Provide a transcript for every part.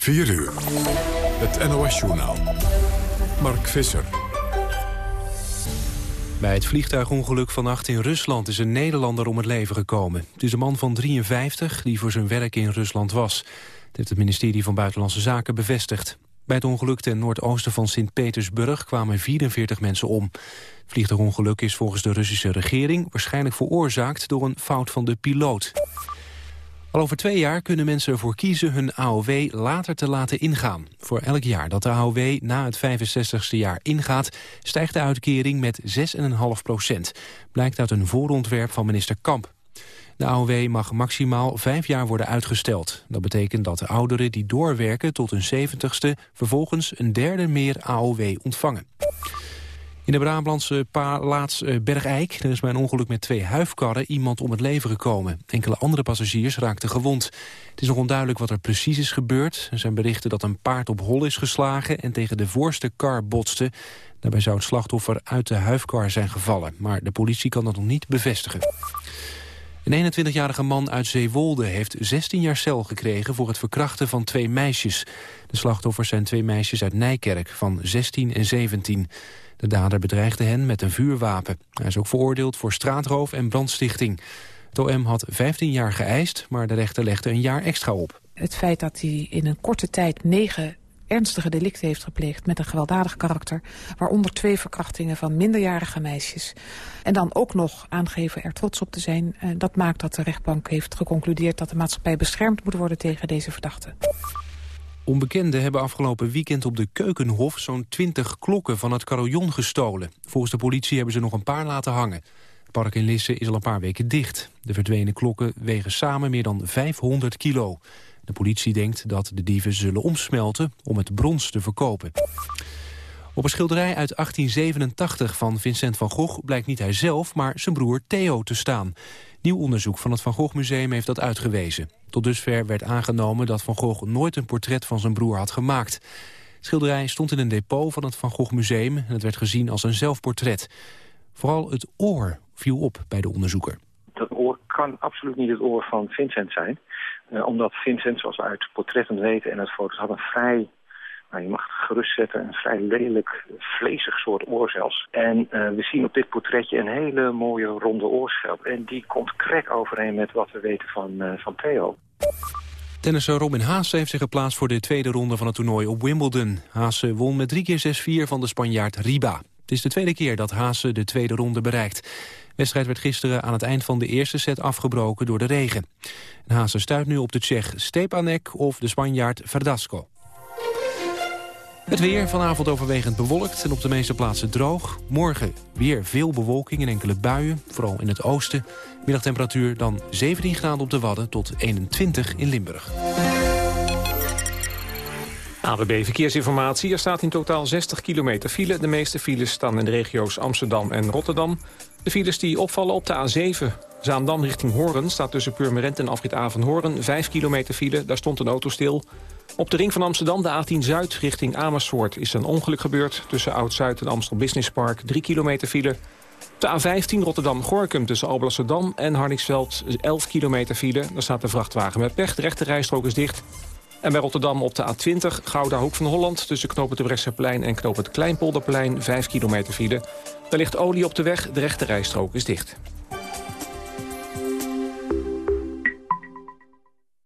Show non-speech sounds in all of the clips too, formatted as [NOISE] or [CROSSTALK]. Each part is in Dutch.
4 uur. Het NOS-journaal. Mark Visser. Bij het vliegtuigongeluk vannacht in Rusland is een Nederlander om het leven gekomen. Het is een man van 53 die voor zijn werk in Rusland was. Het heeft het ministerie van Buitenlandse Zaken bevestigd. Bij het ongeluk ten noordoosten van Sint-Petersburg kwamen 44 mensen om. Het vliegtuigongeluk is volgens de Russische regering waarschijnlijk veroorzaakt door een fout van de piloot. Al over twee jaar kunnen mensen ervoor kiezen hun AOW later te laten ingaan. Voor elk jaar dat de AOW na het 65ste jaar ingaat... stijgt de uitkering met 6,5 procent. Blijkt uit een voorontwerp van minister Kamp. De AOW mag maximaal vijf jaar worden uitgesteld. Dat betekent dat de ouderen die doorwerken tot hun 70ste... vervolgens een derde meer AOW ontvangen. In de Brabantse plaats Bergijk er is bij een ongeluk met twee huifkarren iemand om het leven gekomen. Enkele andere passagiers raakten gewond. Het is nog onduidelijk wat er precies is gebeurd. Er zijn berichten dat een paard op hol is geslagen en tegen de voorste kar botste. Daarbij zou het slachtoffer uit de huifkar zijn gevallen, maar de politie kan dat nog niet bevestigen. Een 21-jarige man uit Zeewolde heeft 16 jaar cel gekregen voor het verkrachten van twee meisjes. De slachtoffers zijn twee meisjes uit Nijkerk van 16 en 17. De dader bedreigde hen met een vuurwapen. Hij is ook veroordeeld voor straatroof en brandstichting. Het OM had 15 jaar geëist, maar de rechter legde een jaar extra op. Het feit dat hij in een korte tijd negen ernstige delicten heeft gepleegd met een gewelddadig karakter, waaronder twee verkrachtingen van minderjarige meisjes. En dan ook nog aangeven er trots op te zijn. Eh, dat maakt dat de rechtbank heeft geconcludeerd dat de maatschappij beschermd moet worden tegen deze verdachten. Onbekenden hebben afgelopen weekend op de Keukenhof zo'n 20 klokken van het carillon gestolen. Volgens de politie hebben ze nog een paar laten hangen. Het park in Lisse is al een paar weken dicht. De verdwenen klokken wegen samen meer dan 500 kilo. De politie denkt dat de dieven zullen omsmelten om het brons te verkopen. Op een schilderij uit 1887 van Vincent van Gogh blijkt niet hij zelf, maar zijn broer Theo te staan. Nieuw onderzoek van het Van Gogh Museum heeft dat uitgewezen. Tot dusver werd aangenomen dat Van Gogh nooit een portret van zijn broer had gemaakt. Schilderij stond in een depot van het Van Gogh Museum en het werd gezien als een zelfportret. Vooral het oor viel op bij de onderzoeker. Dat oor kan absoluut niet het oor van Vincent zijn. Uh, omdat Vincent, zoals uit portretten weten en uit foto's had, een vrij nou, je mag het gerust zetten, een vrij lelijk, vlezig soort oor zelfs. En uh, we zien op dit portretje een hele mooie ronde oorschelp. En die komt krek overeen met wat we weten van, uh, van Theo. Tennisser Robin Haase heeft zich geplaatst voor de tweede ronde van het toernooi op Wimbledon. Haase won met 3 keer 6-4 van de Spanjaard Riba. Het is de tweede keer dat Haase de tweede ronde bereikt. De wedstrijd werd gisteren aan het eind van de eerste set afgebroken door de regen. Haase stuit nu op de Tsjech Stepanek of de Spanjaard Verdasco. Het weer vanavond overwegend bewolkt en op de meeste plaatsen droog. Morgen weer veel bewolking en enkele buien, vooral in het oosten. Middagtemperatuur dan 17 graden op de Wadden tot 21 in Limburg. ABB Verkeersinformatie. Er staat in totaal 60 kilometer file. De meeste files staan in de regio's Amsterdam en Rotterdam. De files die opvallen op de A7. Zaandam richting Hoorn staat tussen Purmerend en Afrit Hoorn 5 kilometer file, daar stond een auto stil. Op de ring van Amsterdam, de A10 Zuid, richting Amersfoort... is een ongeluk gebeurd tussen Oud-Zuid en Amstel Business Park. 3 kilometer file. De A15 Rotterdam-Gorkum tussen Alblasserdam en Harningsveld 11 kilometer file. Daar staat de vrachtwagen met pech. De rechte rijstrook is dicht. En bij Rotterdam op de A20 Gouda Hoek van Holland... tussen knopen de Brechtseplein en knopen het Kleinpolderplein 5 kilometer file. Daar ligt olie op de weg. De rechte rijstrook is dicht.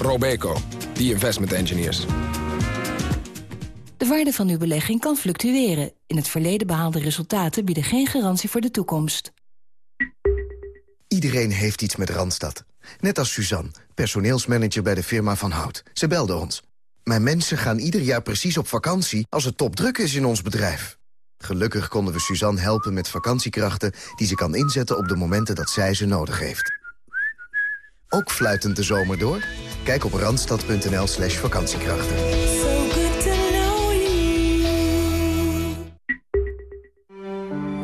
Robeco, the investment engineers. De waarde van uw belegging kan fluctueren. In het verleden behaalde resultaten bieden geen garantie voor de toekomst. Iedereen heeft iets met Randstad. Net als Suzanne, personeelsmanager bij de firma Van Hout. Ze belde ons. Mijn mensen gaan ieder jaar precies op vakantie als het topdruk is in ons bedrijf. Gelukkig konden we Suzanne helpen met vakantiekrachten... die ze kan inzetten op de momenten dat zij ze nodig heeft ook fluitend de zomer door? Kijk op randstad.nl slash vakantiekrachten.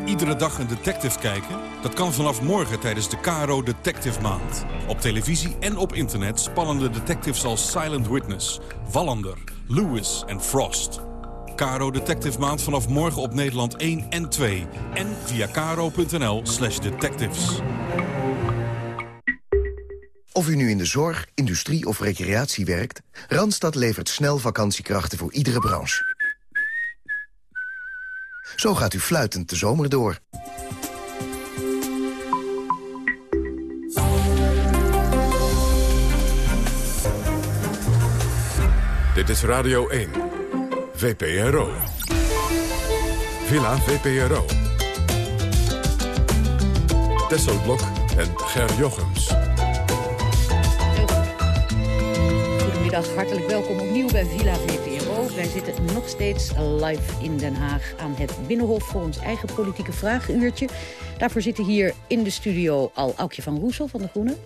Iedere dag een detective kijken? Dat kan vanaf morgen tijdens de Caro Detective Maand. Op televisie en op internet spannende detectives als Silent Witness, Wallander, Lewis en Frost. Caro Detective Maand vanaf morgen op Nederland 1 en 2. En via caro.nl slash detectives. Of u nu in de zorg, industrie of recreatie werkt... Randstad levert snel vakantiekrachten voor iedere branche. Zo gaat u fluitend de zomer door. Dit is Radio 1. VPRO. Villa VPRO. Tesselblok en Ger Jochems. Welkom opnieuw bij Villa VPRO. Wij zitten nog steeds live in Den Haag aan het Binnenhof... voor ons eigen politieke vragenuurtje. Daarvoor zitten hier in de studio al Aukje van Roesel van de Groenen.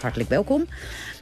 Hartelijk welkom.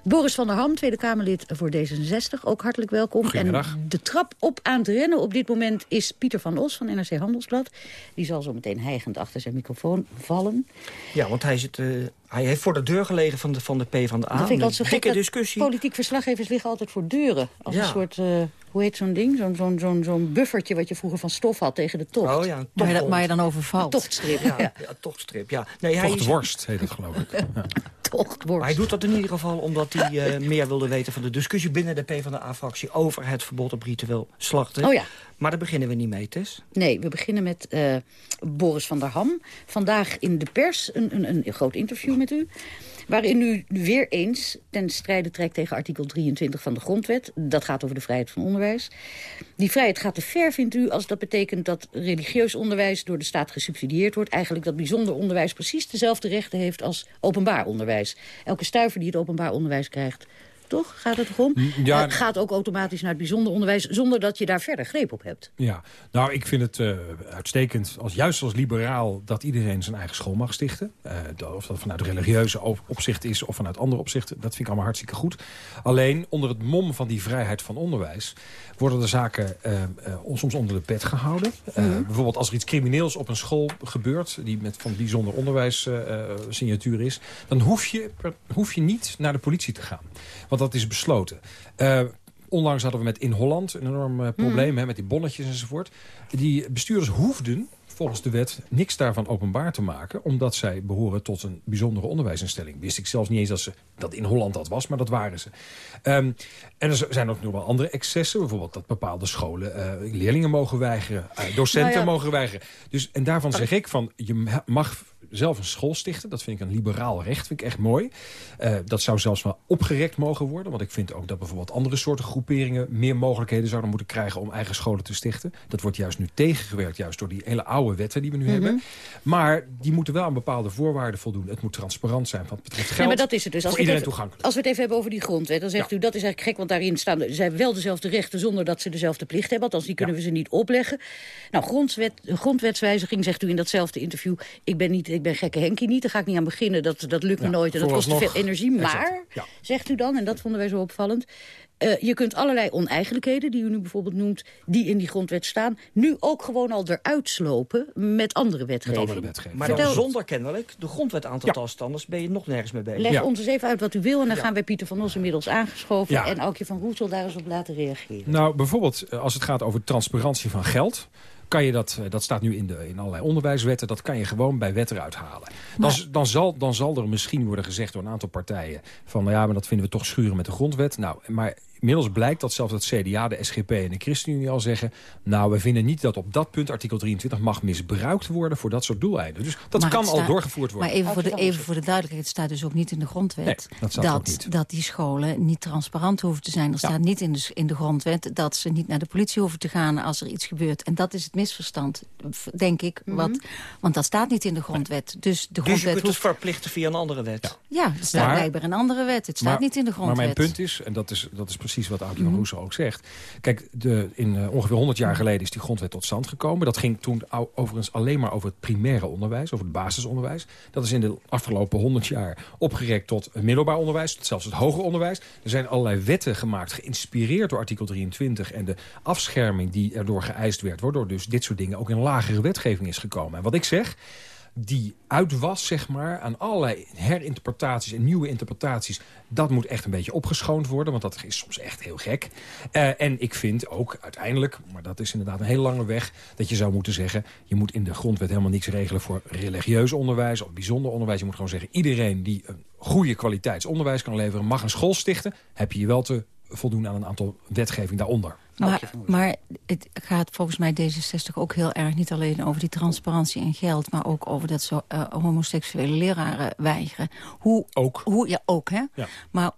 Boris van der Ham, Tweede Kamerlid voor D66, ook hartelijk welkom. En de trap op aan het rennen op dit moment is Pieter van Os van NRC Handelsblad. Die zal zo meteen hijgend achter zijn microfoon vallen. Ja, want hij, zit, uh, hij heeft voor de deur gelegen van de, van de PvdA. Dat vind ik altijd zo gek, dikke discussie. Politiek verslaggevers liggen altijd voor deuren. Als Ja. een soort, uh, hoe heet zo'n ding? Zo'n zo'n zo'n zo'n buffertje wat je vroeger van stof had tegen de tocht. Oh ja, een Maar je, maar dan overvalt. Tochtstrip, Ja, [LAUGHS] ja. ja, tochtstrip, ja. Nee, hij, is- Tochtworst heet het geloof ik. Ja. [LAUGHS] Tochtworst. hij doet dat in ieder geval omdat hij eh, meer wilde weten van de discussie binnen de PvdA-fractie over het verbod op ritueel slachten. Oh ja. Maar daar beginnen we niet mee, Tess. Nee, we beginnen met eh, Boris van der Ham. Vandaag in de pers een, een, een groot interview met u. Waarin u weer eens ten strijde trekt tegen artikel 23 van de grondwet. Dat gaat over de vrijheid van onderwijs. Die vrijheid gaat te ver, vindt u, als dat betekent dat religieus onderwijs door de staat gesubsidieerd wordt. Eigenlijk dat bijzonder onderwijs precies dezelfde rechten heeft als openbaar onderwijs. Elke stuiver die het openbaar onderwijs krijgt, toch? Gaat het erom? ja. Eh, gaat ook automatisch naar het bijzonder onderwijs zonder dat je daar verder greep op hebt. Ja, nou, ik vind het eh, uitstekend, als, juist als liberaal... dat iedereen zijn eigen school mag stichten. Eh, of dat vanuit religieuze op- opzicht is of vanuit andere opzichten. Dat vind ik allemaal hartstikke goed. Alleen, onder het mom van die vrijheid van onderwijs... worden de zaken eh, soms onder de pet gehouden. Eh, Bijvoorbeeld als er iets crimineels op een school gebeurt... die met van bijzonder onderwijssignatuur is... dan hoef je, hoef je niet naar de politie te gaan. Want dat is besloten. Eh, Onlangs hadden we met in Holland een enorm eh, probleem hè, met die bonnetjes enzovoort. Die bestuurders hoefden volgens de wet niks daarvan openbaar te maken... omdat zij behoren tot een bijzondere onderwijsinstelling. Wist ik zelfs niet eens dat, ze, dat in Holland dat was, maar dat waren ze. Ehm, en er zijn ook nog wel andere excessen. Bijvoorbeeld dat bepaalde scholen eh, leerlingen mogen weigeren. docenten Nou ja. mogen weigeren. Dus, en daarvan zeg ik van, je mag zelf een school stichten. Dat vind ik een liberaal recht, vind ik echt mooi. Eh, dat zou zelfs wel opgerekt mogen worden. Want ik vind ook dat bijvoorbeeld andere soorten groeperingen... meer mogelijkheden zouden moeten krijgen om eigen scholen te stichten. Dat wordt juist nu tegengewerkt, juist door die hele oude wetten die we nu Mhm. hebben. Maar die moeten wel aan bepaalde voorwaarden voldoen. Het moet transparant zijn wat betreft geld. Ja, maar dat is het dus. Als voor we het iedereen even- toegankelijk. Als we het even hebben over die grondwet, dan zegt u dat is eigenlijk gek, want daarin staan ze hebben wel dezelfde rechten zonder dat ze dezelfde plicht hebben. Althans, die kunnen we ze niet opleggen. Nou, grondwet, grondwetswijziging zegt u in datzelfde interview. Ik ben, niet, ik ben gekke Henkie niet, daar ga ik niet aan beginnen. Dat, dat lukt me Ja, nooit en dat kost te veel energie. Maar, ja. zegt u dan, en dat vonden wij zo opvallend. eh, je kunt allerlei oneigenlijkheden, die u nu bijvoorbeeld noemt... die in die grondwet staan, nu ook gewoon al eruit slopen... met andere wetgeving. andere wetgeving. Maar Vertel- dan zonder kennelijk de grondwet aan te tasten. Anders ben je nog nergens mee bezig. Leg Ja. ons eens even uit wat u wil en dan Ja. gaan wij Pieter van Os inmiddels aangeschoven... Ja. en Aukje van Roesel daar eens op laten reageren. Nou, bijvoorbeeld eh, als het gaat over transparantie van geld... kan je dat, eh, dat staat nu in, de, in allerlei onderwijswetten... dat kan je gewoon bij wet eruit halen. Dan, dan, zal, dan zal er misschien worden gezegd door een aantal partijen... van nou ja, maar dat vinden we toch schuren met de grondwet. Nou, maar inmiddels blijkt dat zelfs het CDA, de SGP en de ChristenUnie al zeggen... nou, we vinden niet dat op dat punt artikel 23 mag misbruikt worden... voor dat soort doeleinden. Dus dat Maar kan het al doorgevoerd worden. Maar even voor, de, even voor de duidelijkheid, het staat dus ook niet in de grondwet... Nee, dat dat die scholen niet transparant hoeven te zijn. Er staat niet in de, in de grondwet dat ze niet naar de politie hoeven te gaan als er iets gebeurt. En dat is het misverstand, denk ik. wat, want dat staat niet in de grondwet. Dus de Dus je grondwet kunt het hoeft... verplichten via een andere wet. Ja, het staat Maar- blijkbaar in een andere wet. Het staat Maar- niet in de Maar grondwet. mijn punt is, en dat is, dat is precies wat Aukje van Rousseau ook zegt. Kijk, de, in, uh, ongeveer 100 jaar geleden is die grondwet tot stand gekomen. Dat ging toen overigens alleen maar over het primaire onderwijs, over het basisonderwijs. Dat is in de afgelopen 100 jaar opgerekt tot het middelbaar onderwijs, tot zelfs het hoger onderwijs. Er zijn allerlei wetten gemaakt, geïnspireerd door artikel 23 en de afscherming die erdoor geëist werd, waardoor dus dit soort dingen ook in lagere wetgeving is gekomen. En wat ik zeg, die uitwas, zeg maar, aan allerlei herinterpretaties en nieuwe interpretaties... dat moet echt een beetje opgeschoond worden, want dat is soms echt heel gek. Uh, en ik vind ook uiteindelijk, maar dat is inderdaad een hele lange weg... dat je zou moeten zeggen, je moet in de grondwet helemaal niets regelen... voor religieus onderwijs of bijzonder onderwijs. Je moet gewoon zeggen, iedereen die een goede kwaliteitsonderwijs kan leveren... mag een school stichten, heb je je wel te voldoen aan een aantal wetgeving daaronder. Maar, maar, het gaat volgens mij D66 ook heel erg niet alleen over die transparantie en geld... maar ook over dat zo uh, homoseksuele leraren weigeren. Hoe, ook. Hoe, ja, ook, hè? Ja. Maar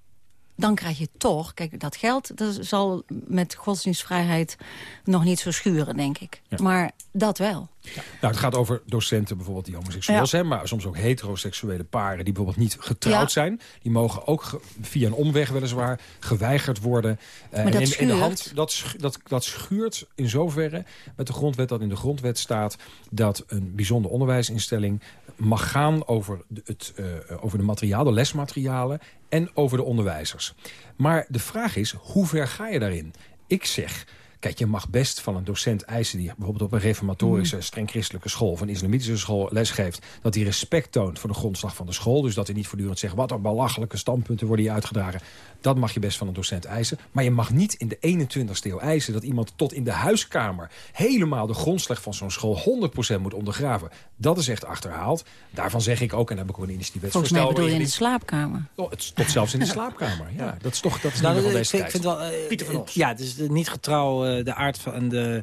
dan krijg je toch... Kijk, dat geld dat zal met godsdienstvrijheid nog niet zo schuren, denk ik. Maar dat wel. Ja. Nou, het gaat over docenten bijvoorbeeld die homoseksueel zijn... maar soms ook heteroseksuele paren die bijvoorbeeld niet getrouwd zijn. Die mogen ook via een omweg weliswaar geweigerd worden. Uh, maar dat in, in, de hand, dat, dat, dat schuurt in zoverre met de grondwet dat in de grondwet staat... dat een bijzonder onderwijsinstelling mag gaan over, het, uh, over de materiaal, de lesmaterialen... en over de onderwijzers. Maar de vraag is, hoe ver ga je daarin? Ik zeg, Kijk, je mag best van een docent eisen... die bijvoorbeeld op een reformatorische, mm. streng christelijke school... of een islamitische school lesgeeft... dat hij respect toont voor de grondslag van de school. Dus dat hij niet voortdurend zegt... wat een belachelijke standpunten worden hier uitgedragen. Dat mag je best van een docent eisen. Maar je mag niet in de 21ste eeuw eisen... dat iemand tot in de huiskamer helemaal de grondslag van zo'n school 100% moet ondergraven. Dat is echt achterhaald. Daarvan zeg ik ook, en daar heb ik ook een initiatiefwetsvoorstel... Volgens mij bedoel je in de slaapkamer? Oh, het, tot zelfs in de slaapkamer, [LAUGHS] ja. Dat is toch dat is nou, van deze ik, vind wel, uh, Pieter van Os. Ja, het is niet getrouw uh, de aard van de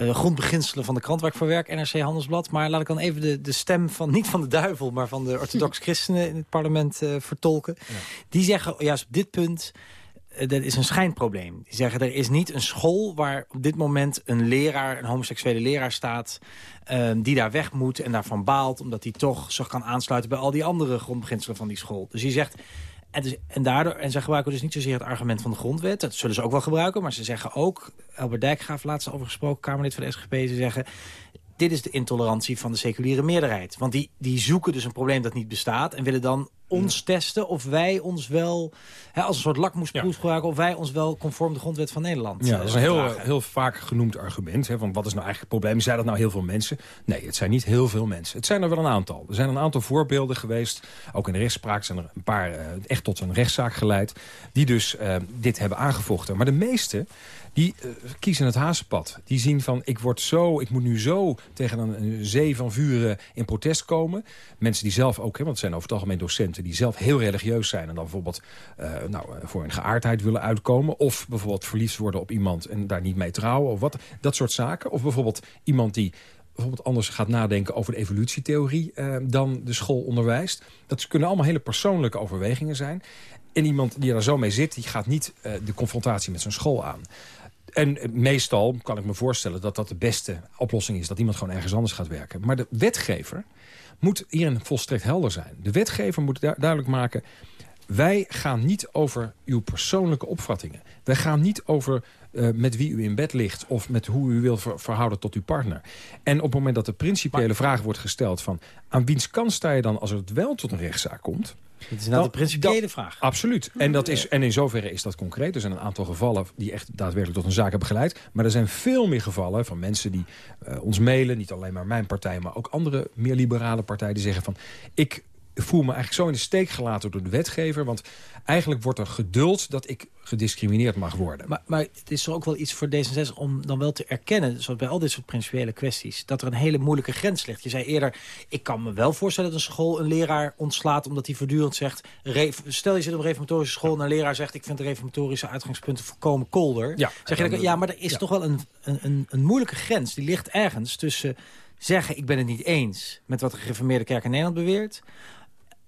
uh, grondbeginselen van de krant waar ik voor werk, NRC Handelsblad. Maar laat ik dan even de, de stem van, niet van de duivel, maar van de orthodox [LAUGHS] christenen in het parlement vertolken. Die zeggen juist op dit punt eh, dat is een schijnprobleem. Die zeggen, er is niet een school waar op dit moment een leraar, een homoseksuele leraar staat... Uh, die daar weg moet en daarvan baalt... omdat hij toch zich kan aansluiten bij al die andere grondbeginselen van die school. Dus die zegt... En, dus, en, daardoor, en ze gebruiken dus niet zozeer het argument van de grondwet. Dat zullen ze ook wel gebruiken. Maar ze zeggen ook, Albert Dijkgraaf laatst over gesproken... Kamerlid van de SGP, ze zeggen dit is de intolerantie van de seculiere meerderheid. Want die, die zoeken dus een probleem dat niet bestaat... en willen dan ons testen of wij ons wel, hè, als een soort lakmoesproef gebruiken... of wij ons wel conform de grondwet van Nederland Ja, dat is een heel, heel vaak genoemd argument. Hè, van wat is nou eigenlijk het probleem? Zijn dat nou heel veel mensen? Nee, het zijn niet heel veel mensen. Het zijn er wel een aantal. Er zijn een aantal voorbeelden geweest. Ook in de rechtspraak zijn er een paar uh, echt tot een rechtszaak geleid... die dus uh, dit hebben aangevochten. Maar de meeste die uh, kiezen het hazenpad. Die zien van, ik word zo, ik moet nu zo tegen een, een zee van vuren in protest komen. Mensen die zelf ook, hè, want het zijn over het algemeen docenten... die zelf heel religieus zijn en dan bijvoorbeeld uh, nou, voor een geaardheid willen uitkomen. Of bijvoorbeeld verliefd worden op iemand en daar niet mee trouwen. Of wat, dat soort zaken. Of bijvoorbeeld iemand die bijvoorbeeld anders gaat nadenken over de evolutietheorie dan de school onderwijst. Dat kunnen allemaal hele persoonlijke overwegingen zijn. En iemand die er zo mee zit, die gaat niet de confrontatie met zijn school aan. En meestal kan ik me voorstellen dat dat de beste oplossing is... dat iemand gewoon ergens anders gaat werken. Maar de wetgever moet hierin volstrekt helder zijn. De wetgever moet duidelijk maken... wij gaan niet over uw persoonlijke opvattingen. Wij gaan niet over uh, met wie u in bed ligt... of met hoe u wil ver verhouden tot uw partner. En op het moment dat de principiële maar... vraag wordt gesteld... van aan wiens kant sta je dan als het wel tot een rechtszaak komt... Het is nou de principiële vraag. Absoluut. En, dat is, en in zoverre is dat concreet. Er zijn een aantal gevallen die echt daadwerkelijk tot een zaak hebben geleid. Maar er zijn veel meer gevallen van mensen die uh, ons mailen. Niet alleen maar mijn partij, maar ook andere meer liberale partijen. Die zeggen van, ik voel me eigenlijk zo in de steek gelaten door de wetgever. Want eigenlijk wordt er geduld dat ik gediscrimineerd mag worden. Maar, maar het is er ook wel iets voor D66 om dan wel te erkennen... zoals bij al dit soort principiële kwesties... dat er een hele moeilijke grens ligt. Je zei eerder, ik kan me wel voorstellen dat een school een leraar ontslaat... omdat hij voortdurend zegt... Stel je zit op een reformatorische school en een leraar zegt... ik vind de reformatorische uitgangspunten volkomen kolder. Ja, zeg je dan, ja maar er is toch wel een, een, een moeilijke grens. Die ligt ergens tussen zeggen... ik ben het niet eens met wat de gereformeerde kerk in Nederland beweert...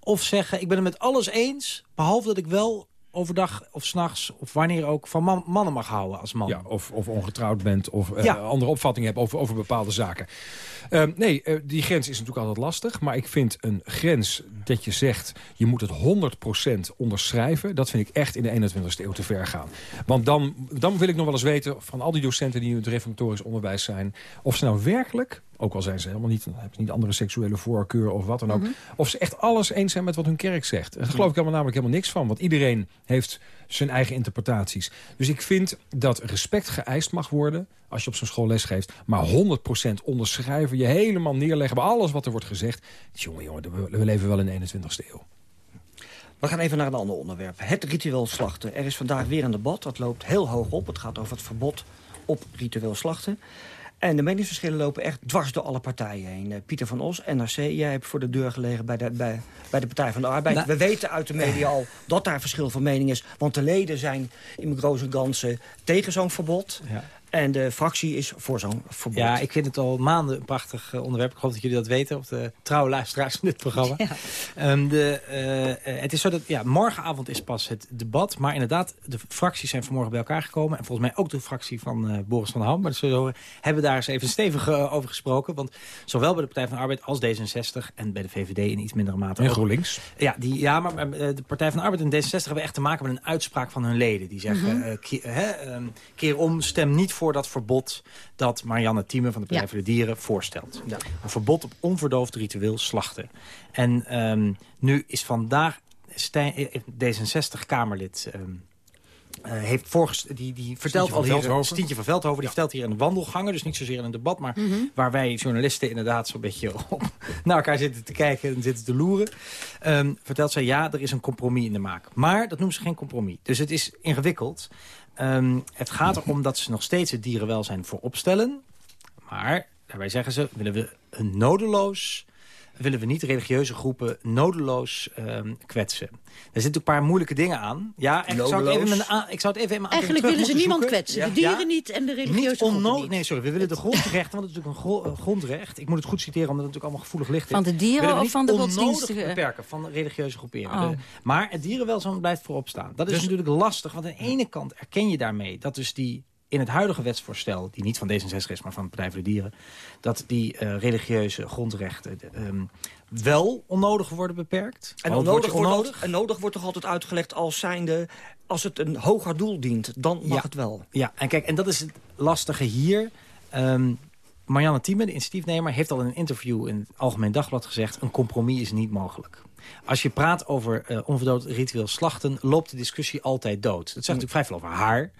Of zeggen, ik ben het met alles eens, behalve dat ik wel overdag of s'nachts of wanneer ook van man, mannen mag houden als man. Ja, of, of ongetrouwd bent of eh, Ja. andere opvattingen hebt over, over bepaalde zaken. Ehm, nee, eh, die grens is natuurlijk altijd lastig. Maar ik vind een grens dat je zegt... je moet het 100% onderschrijven... dat vind ik echt in de 21ste eeuw te ver gaan. Want dan, dan wil ik nog wel eens weten van al die docenten... die in het reformatorisch onderwijs zijn... of ze nou werkelijk, ook al zijn ze helemaal niet... hebben ze niet andere seksuele voorkeur of wat dan ook... Mhm. of ze echt alles eens zijn met wat hun kerk zegt. Daar geloof ik helemaal namelijk helemaal niks van. Want iedereen heeft zijn eigen interpretaties. Dus ik vind dat respect geëist mag worden als je op zo'n school les geeft. Maar 100% onderschrijven, je helemaal neerleggen bij alles wat er wordt gezegd. Jongen, jongen, we, we leven wel in de 21ste eeuw. We gaan even naar een ander onderwerp. Het ritueel slachten. Er is vandaag weer een debat. Dat loopt heel hoog op. Het gaat over het verbod op ritueel slachten. En de meningsverschillen lopen echt dwars door alle partijen heen. Eh, Pieter van Os, NRC, jij hebt voor de deur gelegen bij de, bij, bij de Partij van de Arbeid. Nou- We weten uit de media al dat daar verschil van mening is. Want de leden zijn in grote ganse tegen zo'n verbod. Ja. En de fractie is voor zo'n verbod. Ja, ik vind het al maanden een prachtig eh, onderwerp. Ik hoop dat jullie dat weten, of de trouwe luisteraars van dit programma. Ehm, de, eh, eh, het is zo dat, ja, morgenavond is pas het debat. Maar inderdaad, de fracties zijn vanmorgen bij elkaar gekomen. En volgens mij ook de fractie van eh, Boris van der Ham. Maar dat zullen we hebben daar eens even stevig over gesproken. Want zowel bij de Partij van de Arbeid als D66 en bij de VVD in iets mindere mate En ook. GroenLinks. Ja, die, ja, maar de Partij van de Arbeid en D66 hebben echt te maken met een uitspraak van hun leden. Die zeggen, Mhm. eh, ehm, keer om, stem niet voor dat verbod dat Marianne Thieme van de Partij Ja. voor de Dieren voorstelt. Een verbod op onverdoofd ritueel slachten. En ehm, nu is vandaag Stijn- eh, D66-Kamerlid... ehm, eh, heeft voorgest die, die vertelt van al hier, Veldhoven. Stientje van Veldhoven, die vertelt hier in de wandelgangen, dus niet zozeer in een debat, maar Mhm. waar wij journalisten inderdaad zo'n beetje [LAUGHS] op naar elkaar zitten te kijken en zitten te loeren, ehm, vertelt zij ja, er is een compromis in de maak. Maar dat noemt ze geen compromis. Dus het is ingewikkeld. Ehm, het gaat erom dat ze nog steeds het dierenwelzijn voorop stellen. Maar daarbij zeggen ze, willen we een nodeloos willen we niet religieuze groepen nodeloos ehm, kwetsen. Er zitten een paar moeilijke dingen aan. Ja, en ik zou, het even mijn ik zou het even in mijn Eigenlijk willen ze niemand zoeken. kwetsen. De Ja. dieren niet en de religieuze Niet groepen niet. Nee, sorry. We willen de grondrechten, want het is natuurlijk een gro- een grondrecht. Ik moet het goed citeren, omdat het natuurlijk allemaal gevoelig ligt. Van de dieren of van de godsdienstige? beperken van religieuze groeperingen. Oh. De- maar het dierenwelzijn blijft voorop staan. Dat is Dus- natuurlijk lastig, want aan de ene kant erken je daarmee... dat dus die in het huidige wetsvoorstel, die niet van D66 is, maar van de Partij voor de Dieren... dat die eh, religieuze grondrechten ehm, wel onnodig worden beperkt. En onnodig, wordt al- en nodig wordt toch altijd uitgelegd als zijnde... als het een hoger doel dient, dan mag Ja. het wel. Ja, en kijk, en dat is het lastige hier. Ehm, Marianne Thieme, de initiatiefnemer, heeft al in een interview in het Algemeen Dagblad gezegd... een compromis is niet mogelijk. Als je praat over eh onverdoofd ritueel slachten, loopt de discussie altijd dood. Dat zegt natuurlijk vrij veel over haar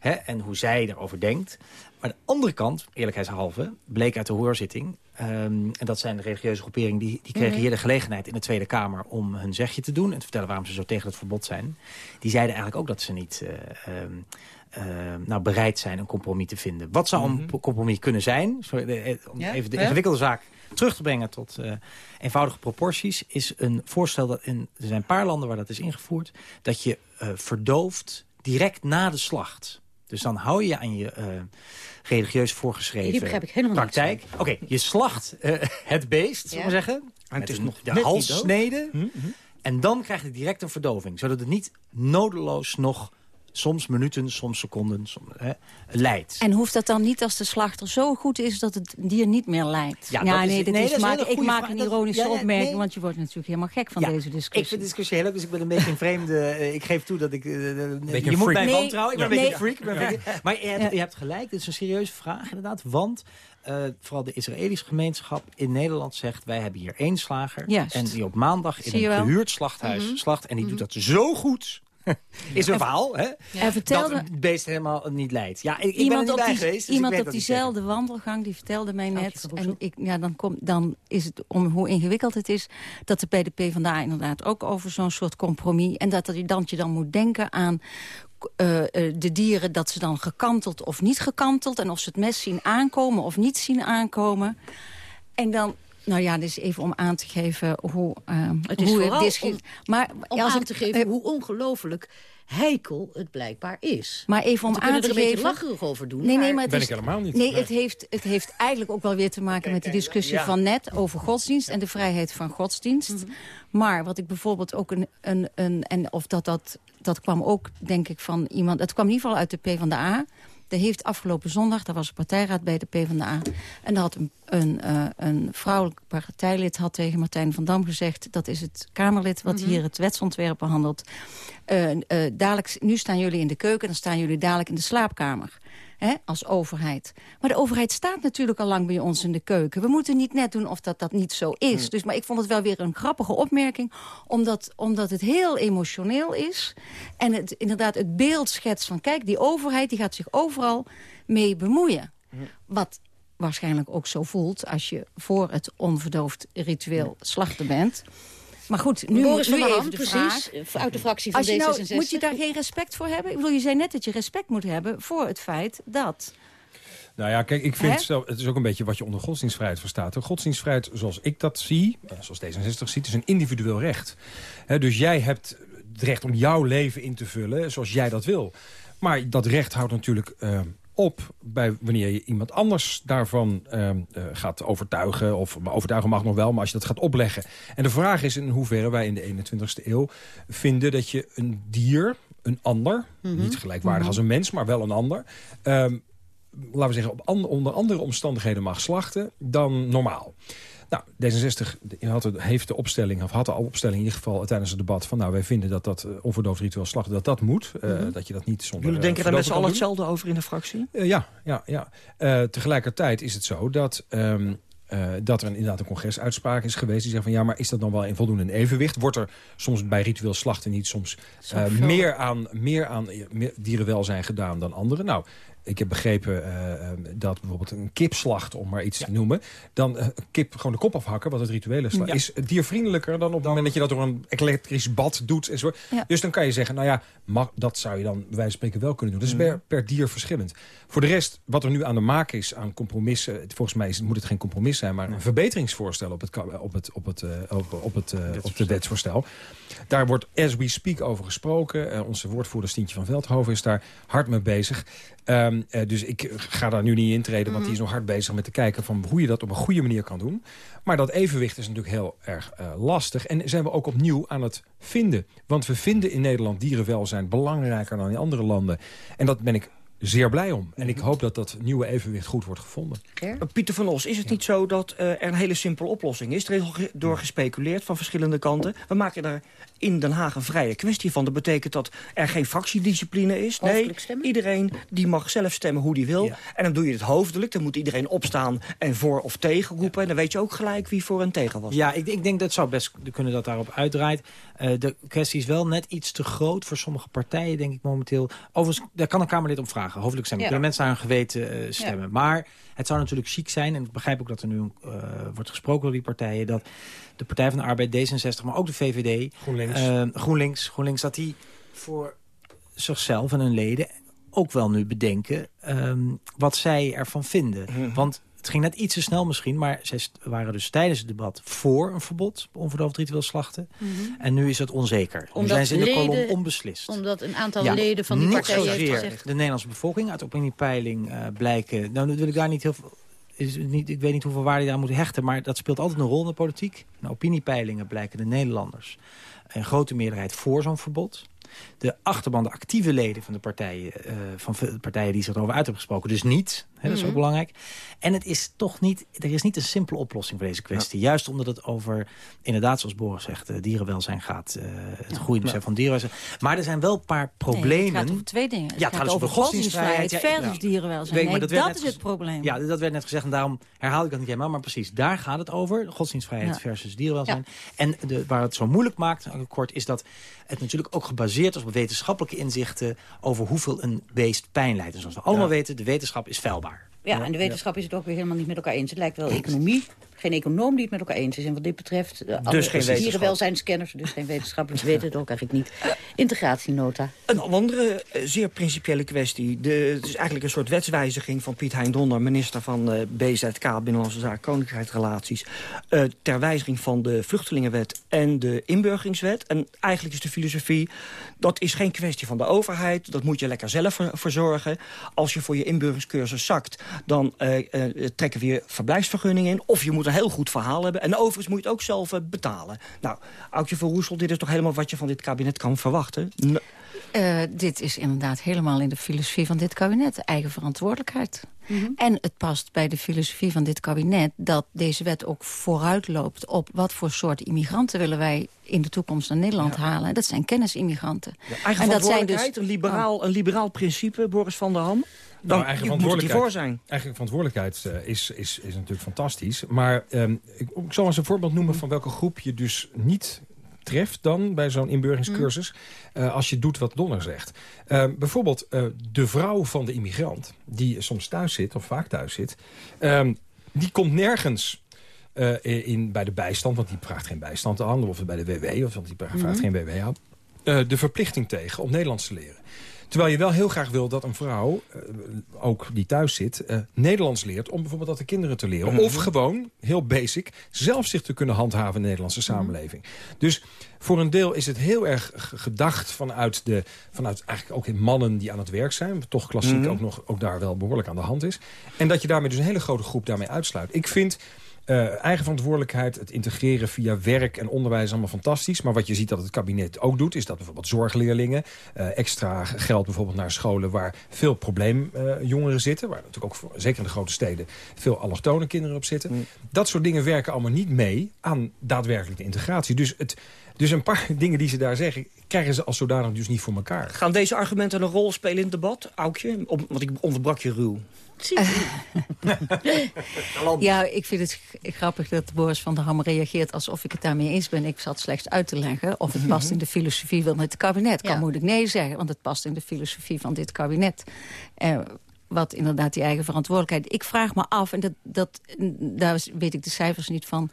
hè, en hoe zij erover denkt. Maar de andere kant, eerlijkheidshalve, bleek uit de hoorzitting... ehm, en dat zijn de religieuze groeperingen... die, die kregen Mhm. hier de gelegenheid in de Tweede Kamer om hun zegje te doen... en te vertellen waarom ze zo tegen het verbod zijn. Die zeiden eigenlijk ook dat ze niet eh, ehm, eh, nou, bereid zijn een compromis te vinden. Wat zou een compromis kunnen zijn? Sorry, eh, om Ja? even de ingewikkelde zaak terug te brengen tot eh, eenvoudige proporties... is een voorstel, dat in, er zijn een paar landen waar dat is ingevoerd... dat je eh, verdooft direct na de slacht. Dus dan hou je aan je eh, religieus voorgeschreven Hier begrijp ik helemaal niks praktijk. Oké, je slacht eh, het beest, zullen we Ja. zeggen. En het is nog de halssnede. dood. En dan krijg je direct een verdoving. Zodat het niet nodeloos nog soms minuten, soms seconden soms, hè, leidt. En hoeft dat dan niet als de slachter zo goed is dat het dier niet meer lijdt? Ja, is- nee, is, dat maak- ik maak een Dat- ironische ja, ja, opmerking, nee. want je wordt natuurlijk helemaal gek van Ja, deze discussie. Ik vind de discussie heel leuk, dus ik ben een beetje een vreemde... eh, ik geef toe dat ik... eh, je een moet mij Nee, wantrouwen. Ik ben een beetje een freak. ik ben een beetje- maar je hebt, Ja. je hebt gelijk, dit is een serieuze vraag inderdaad. Want eh, vooral de Israëlische gemeenschap in Nederland zegt... wij hebben hier één slager. Juist. En die op maandag in een gehuurd slachthuis Mhm. slacht. En die doet dat zo goed... [LAUGHS] is een verhaal, hè? En Dat vertelde het beest helemaal niet leidt. Ja, ik, ik ben er iemand niet op, bij die, geweest. dus iemand op diezelfde wandelgang die vertelde mij net... en ik, ja, dan, kom, dan is het om hoe ingewikkeld het is... dat de PvdA inderdaad ook over zo'n soort compromis... en dat, dat je dan moet denken aan eh, eh, de dieren... dat ze dan gekanteld of niet gekanteld... en of ze het mes zien aankomen of niet zien aankomen. En dan... Nou ja, dus even om aan te geven hoe, eh, Het is hoe vooral om- maar, Om ja, als aan ik- te geven eh, hoe ongelooflijk heikel het blijkbaar is. Maar even om aan kunnen te er een beetje geven... lacherig over doen. Nee, nee, maar het Ben is, ik helemaal niet. Nee, Nee. Het, heeft, het heeft eigenlijk ook wel weer te maken met de discussie van net over godsdienst en de vrijheid van godsdienst. Mhm. Maar wat ik bijvoorbeeld ook een, een, een en of dat dat dat kwam ook, denk ik, van iemand... Het kwam in ieder geval uit de PvdA. De heeft afgelopen zondag, daar was een partijraad bij de PvdA... en daar had een, een, uh, een vrouwelijk partijlid had tegen Martijn van Dam gezegd... dat is het Kamerlid wat hier het wetsontwerp behandelt. Uh, uh, dadelijk, nu staan jullie in de keuken, dan staan jullie dadelijk in de slaapkamer hè, als overheid. Maar de overheid staat natuurlijk al lang bij ons in de keuken. We moeten niet net doen of dat, dat niet zo is. Hmm. Dus, maar ik vond het wel weer een grappige opmerking... omdat, omdat het heel emotioneel is. En het inderdaad het beeld schetst van... kijk, die overheid die gaat zich overal mee bemoeien. Hmm. Wat waarschijnlijk ook zo voelt als je voor het onverdoofd ritueel slachten bent... Maar goed, nu, Boris nu van der even Ham, de precies, vraag. uit de fractie van Als je nou, D66. Moet je daar geen respect voor hebben? Ik bedoel, je zei net dat je respect moet hebben voor het feit dat... Nou ja, kijk, ik vind zelf, het is ook een beetje wat je onder godsdienstvrijheid verstaat. De godsdienstvrijheid, zoals ik dat zie, eh, zoals D66 ziet, is een individueel recht. Hè, dus jij hebt het recht om jouw leven in te vullen zoals jij dat wil. Maar dat recht houdt natuurlijk eh, op bij wanneer je iemand anders daarvan eh, eh, gaat overtuigen. Of overtuigen mag nog wel, maar als je dat gaat opleggen. En de vraag is in hoeverre wij in de 21ste eeuw vinden dat je een dier, een ander, Mhm. niet gelijkwaardig als een mens, maar wel een ander... ehm, laten we zeggen, op an- onder andere omstandigheden mag slachten dan normaal. Nou, D66 had, het- heeft de opstelling, of had de opstelling in ieder geval tijdens het debat... van nou, wij vinden dat dat eh, onverdoofd ritueel slachten, dat dat moet. eh, Mhm. Dat je dat niet zonder Jullie eh, denken daar met z'n allen hetzelfde over in de fractie? Ja, ja, ja. Tegelijkertijd is het zo dat, ehm, eh, dat er een, inderdaad een congresuitspraak is geweest... die zegt van ja, maar is dat dan wel in voldoende evenwicht? Wordt er soms bij ritueel slachten niet soms meer aan, meer aan dierenwelzijn gedaan dan anderen? Nou, ik heb begrepen eh, eh, dat bijvoorbeeld een kipslacht, om maar iets te noemen... dan eh, kip gewoon de kop afhakken, wat het ritueel is... Ja. is diervriendelijker dan op het moment dat je dat door een elektrisch bad doet. En zo. Ja. Dus dan kan je zeggen, nou ja, mag, dat zou je dan bij wijze van spreken wel kunnen doen. Dat is per, per dier verschillend. Voor de rest, wat er nu aan de maak is aan compromissen... volgens mij is, moet het geen compromis zijn... maar een verbeteringsvoorstel op het, op het, op het, eh, op, op het, eh, op het wetsvoorstel. Daar wordt as we speak over gesproken. Eh, onze woordvoerder Stientje van Veldhoven is daar hard mee bezig. Ehm, eh, dus ik ga daar nu niet in treden, want die is nog hard bezig met te kijken... van hoe je dat op een goede manier kan doen. Maar dat evenwicht is natuurlijk heel erg eh, lastig. En zijn we ook opnieuw aan het vinden. Want we vinden in Nederland dierenwelzijn belangrijker dan in andere landen. En dat ben ik zeer blij om. En ik hoop dat dat nieuwe evenwicht goed wordt gevonden. Uh, Pieter van Os, is het niet zo dat uh, er een hele simpele oplossing is? Er is al ge door gespeculeerd van verschillende kanten. We maken daar in Den Haag een vrije kwestie van. Dat betekent dat er geen fractiediscipline is. Nee, iedereen die mag zelf stemmen hoe die wil. Ja. En dan doe je het hoofdelijk. Dan moet iedereen opstaan en voor of tegen roepen. En dan weet je ook gelijk wie voor en tegen was. Ja, ik, ik denk dat zou best kunnen dat daarop uitdraait. Uh, de kwestie is wel net iets te groot voor sommige partijen, denk ik momenteel. Overigens, daar kan een Kamerlid om vragen. Hoofdelijk stemmen. Ja. Kunnen mensen naar hun geweten uh, stemmen. Ja. Maar het zou natuurlijk chic zijn, en ik begrijp ook dat er nu uh, wordt gesproken door die partijen... dat de Partij van de Arbeid, D66, maar ook de VVD... GroenLinks. Uh, GroenLinks, GroenLinks, dat die voor zichzelf en hun leden ook wel nu bedenken um, wat zij ervan vinden. Mhm. Mm -hmm. Want het ging net iets te snel misschien, maar zij waren dus tijdens het debat voor een verbod op onverdoofd ritueel slachten. Mm -hmm. En nu is het onzeker. Omdat nu zijn ze in de leden, kolom onbeslist. Omdat een aantal ja, leden van die partij heeft gezegd... De Nederlandse bevolking uit opiniepeiling uh, blijken... Nou, nu wil ik daar niet heel veel... Is niet, ik weet niet hoeveel waarde je aan moet hechten, maar dat speelt altijd een rol in de politiek. In opiniepeilingen blijken de Nederlanders een grote meerderheid voor zo'n verbod de achterban, de actieve leden van de partijen, uh, van de partijen die zich erover uit hebben gesproken. Dus niet, dat is ook Mhm. belangrijk. En het is toch niet, er is niet een simpele oplossing voor deze kwestie. Ja. Juist omdat het over, inderdaad zoals Boris zegt, uh, dierenwelzijn gaat. Uh, het ja. ja. van dierenwelzijn. Maar er zijn wel een paar problemen. Nee, het gaat over twee dingen. Het ja, het gaat, gaat over godsdienstvrijheid versus dierenwelzijn. Nee, dat, dat is het probleem. Ja, dat werd net gezegd en daarom herhaal ik dat niet helemaal. Maar precies, daar gaat het over. Godsdienstvrijheid versus dierenwelzijn. En de, waar het zo moeilijk maakt, kort, is dat het natuurlijk ook gebaseerd is op wetenschappelijke inzichten over hoeveel een beest pijn leidt. En zoals we allemaal weten, de wetenschap is feilbaar. Ja, en de wetenschap is het ook weer helemaal niet met elkaar eens. Het lijkt wel economie. Geen econoom die het met elkaar eens is. En wat dit betreft, dus alle geen dierenwelzijnscanners, dus geen wetenschappers weten het ook eigenlijk niet. [LAUGHS] Integratienota. Een andere uh, zeer principiële kwestie. De, het is eigenlijk een soort wetswijziging van Piet Hein Donner... minister van uh, BZK, Binnenlandse Zaken, Koninkrijksrelaties... Uh, ter wijziging van de Vluchtelingenwet en de Inburgeringswet. En eigenlijk is de filosofie... dat is geen kwestie van de overheid. Dat moet je lekker zelf verzorgen. Als je voor je inburgeringscursus zakt... dan trekken we je verblijfsvergunning in. Of je moet een heel goed verhaal hebben. En overigens moet je het ook zelf betalen. Nou, Oudje van Roesel, dit is toch helemaal wat je van dit kabinet kan verwachten? Uh, dit is inderdaad helemaal in de filosofie van dit kabinet. Eigen verantwoordelijkheid. Mm -hmm. En het past bij de filosofie van dit kabinet... dat deze wet ook vooruitloopt op wat voor soort immigranten... willen wij in de toekomst naar Nederland ja. halen. Dat zijn kennisimmigranten. Ja, eigen en dat zijn dus, een, liberaal, oh. een liberaal principe, Boris van der Ham... Dan nou, eigen verantwoordelijkheid, voor zijn. Eigen verantwoordelijkheid uh, is, is, is natuurlijk fantastisch. Maar um, ik, ik zal eens een voorbeeld noemen van welke groep je dus niet treft dan bij zo'n inburgeringscursus... Mm. Uh, als je doet wat Donner zegt. Uh, bijvoorbeeld uh, de vrouw van de immigrant, die soms thuis zit, of vaak thuis zit... die komt nergens in, bij de bijstand, want die vraagt geen bijstand aan... of bij de WW, of want die vraagt mm -hmm. geen WW aan... de verplichting tegen om Nederlands te leren. Terwijl je wel heel graag wil dat een vrouw, uh, ook die thuis zit... Uh, Nederlands leert om bijvoorbeeld dat de kinderen te leren. Of gewoon, heel basic, zelf zich te kunnen handhaven in de Nederlandse samenleving. Mm -hmm. Dus voor een deel is het heel erg gedacht vanuit, de, vanuit eigenlijk ook in mannen die aan het werk zijn. Toch klassiek -hmm. ook, nog, ook daar wel behoorlijk aan de hand is. En dat je daarmee dus een hele grote groep daarmee uitsluit. Ik vind... Uh, eigen verantwoordelijkheid, het integreren via werk en onderwijs is allemaal fantastisch. Maar wat je ziet dat het kabinet ook doet, is dat bijvoorbeeld zorgleerlingen... Uh, extra geld bijvoorbeeld naar scholen waar veel probleemjongeren uh, zitten. Waar natuurlijk ook, voor, zeker in de grote steden, veel allochtone kinderen op zitten. Mm. Dat soort dingen werken allemaal niet mee aan daadwerkelijke integratie. Dus, het, dus een paar [LAUGHS] dingen die ze daar zeggen, krijgen ze als zodanig dus niet voor elkaar. Gaan deze argumenten een rol spelen in het debat, Aukje? Om, want ik onderbrak je ruw. [LAUGHS] ja, ik vind het grappig dat Boris van der Ham reageert alsof ik het daarmee eens ben. Ik zat slechts uit te leggen of het past in de filosofie van het kabinet. Kan ja. moet ik nee zeggen, want het past in de filosofie van dit kabinet. Uh, wat inderdaad die eigen verantwoordelijkheid. Ik vraag me af, en dat, dat, daar weet ik de cijfers niet van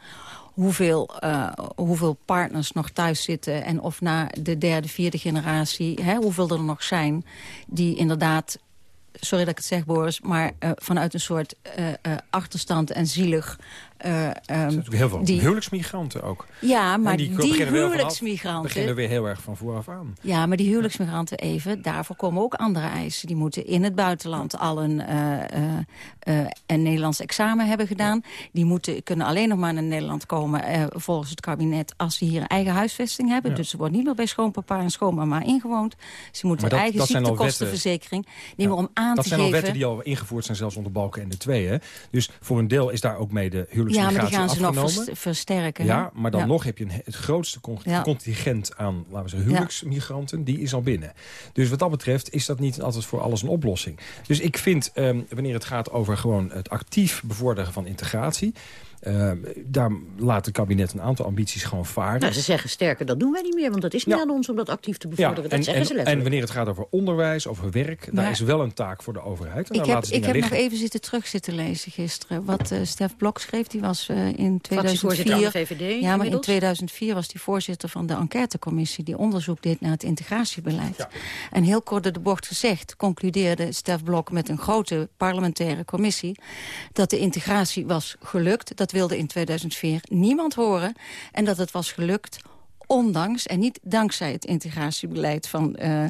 hoeveel, uh, hoeveel partners nog thuis zitten... en of na de derde, vierde generatie, hè, hoeveel er nog zijn... die inderdaad sorry dat ik het zeg, Boris... maar uh, vanuit een soort uh, achterstand en zielig uh, um, er zijn heel veel die... huwelijksmigranten ook. Ja, maar die, die huwelijksmigranten... beginnen weer heel erg van vooraf aan. Ja, maar die huwelijksmigranten even, daarvoor komen ook andere eisen. Die moeten in het buitenland al een, uh, uh, een Nederlands examen hebben gedaan. Die moeten, kunnen alleen nog maar naar Nederland komen volgens het kabinet... als ze hier een eigen huisvesting hebben. Ja. Dus ze wordt niet meer bij schoonpapa en schoonmama ingewoond. Ze moeten dat, eigen dat ziektekostenverzekering nemen ja. om aan te geven... Dat zijn al wetten die al ingevoerd zijn, zelfs onder balken en de tweeën. Dus voor een deel is daar ook mee de huwelijks ja, maar die gaan ze afgenomen. nog versterken. Ja, maar dan ja. nog heb je een, het grootste contingent aan laten we zeggen, huwelijksmigranten. Die is al binnen. Dus wat dat betreft is dat niet altijd voor alles een oplossing. Dus ik vind, um, wanneer het gaat over gewoon het actief bevorderen van integratie... Uh, daar laat het kabinet een aantal ambities gewoon varen. Nou, ze zeggen sterker, dat doen wij niet meer, want dat is niet ja. aan ons om dat actief te bevorderen. Ja, en, dat zeggen en, ze letterlijk. En wanneer het gaat over onderwijs, over werk, maar daar is wel een taak voor de overheid. En ik heb, ik heb nog even zitten terug zitten lezen gisteren. Wat uh, Stef Blok schreef, die was uh, in 2004... VVD, ja, maar in 2004 was hij voorzitter van de enquêtecommissie... die onderzoek deed naar het integratiebeleid. Ja. En heel kort door de bocht gezegd concludeerde Stef Blok... met een grote parlementaire commissie... dat de integratie was gelukt. Dat wilde in 2004 niemand horen. En dat het was gelukt ondanks en niet dankzij het integratiebeleid van uh,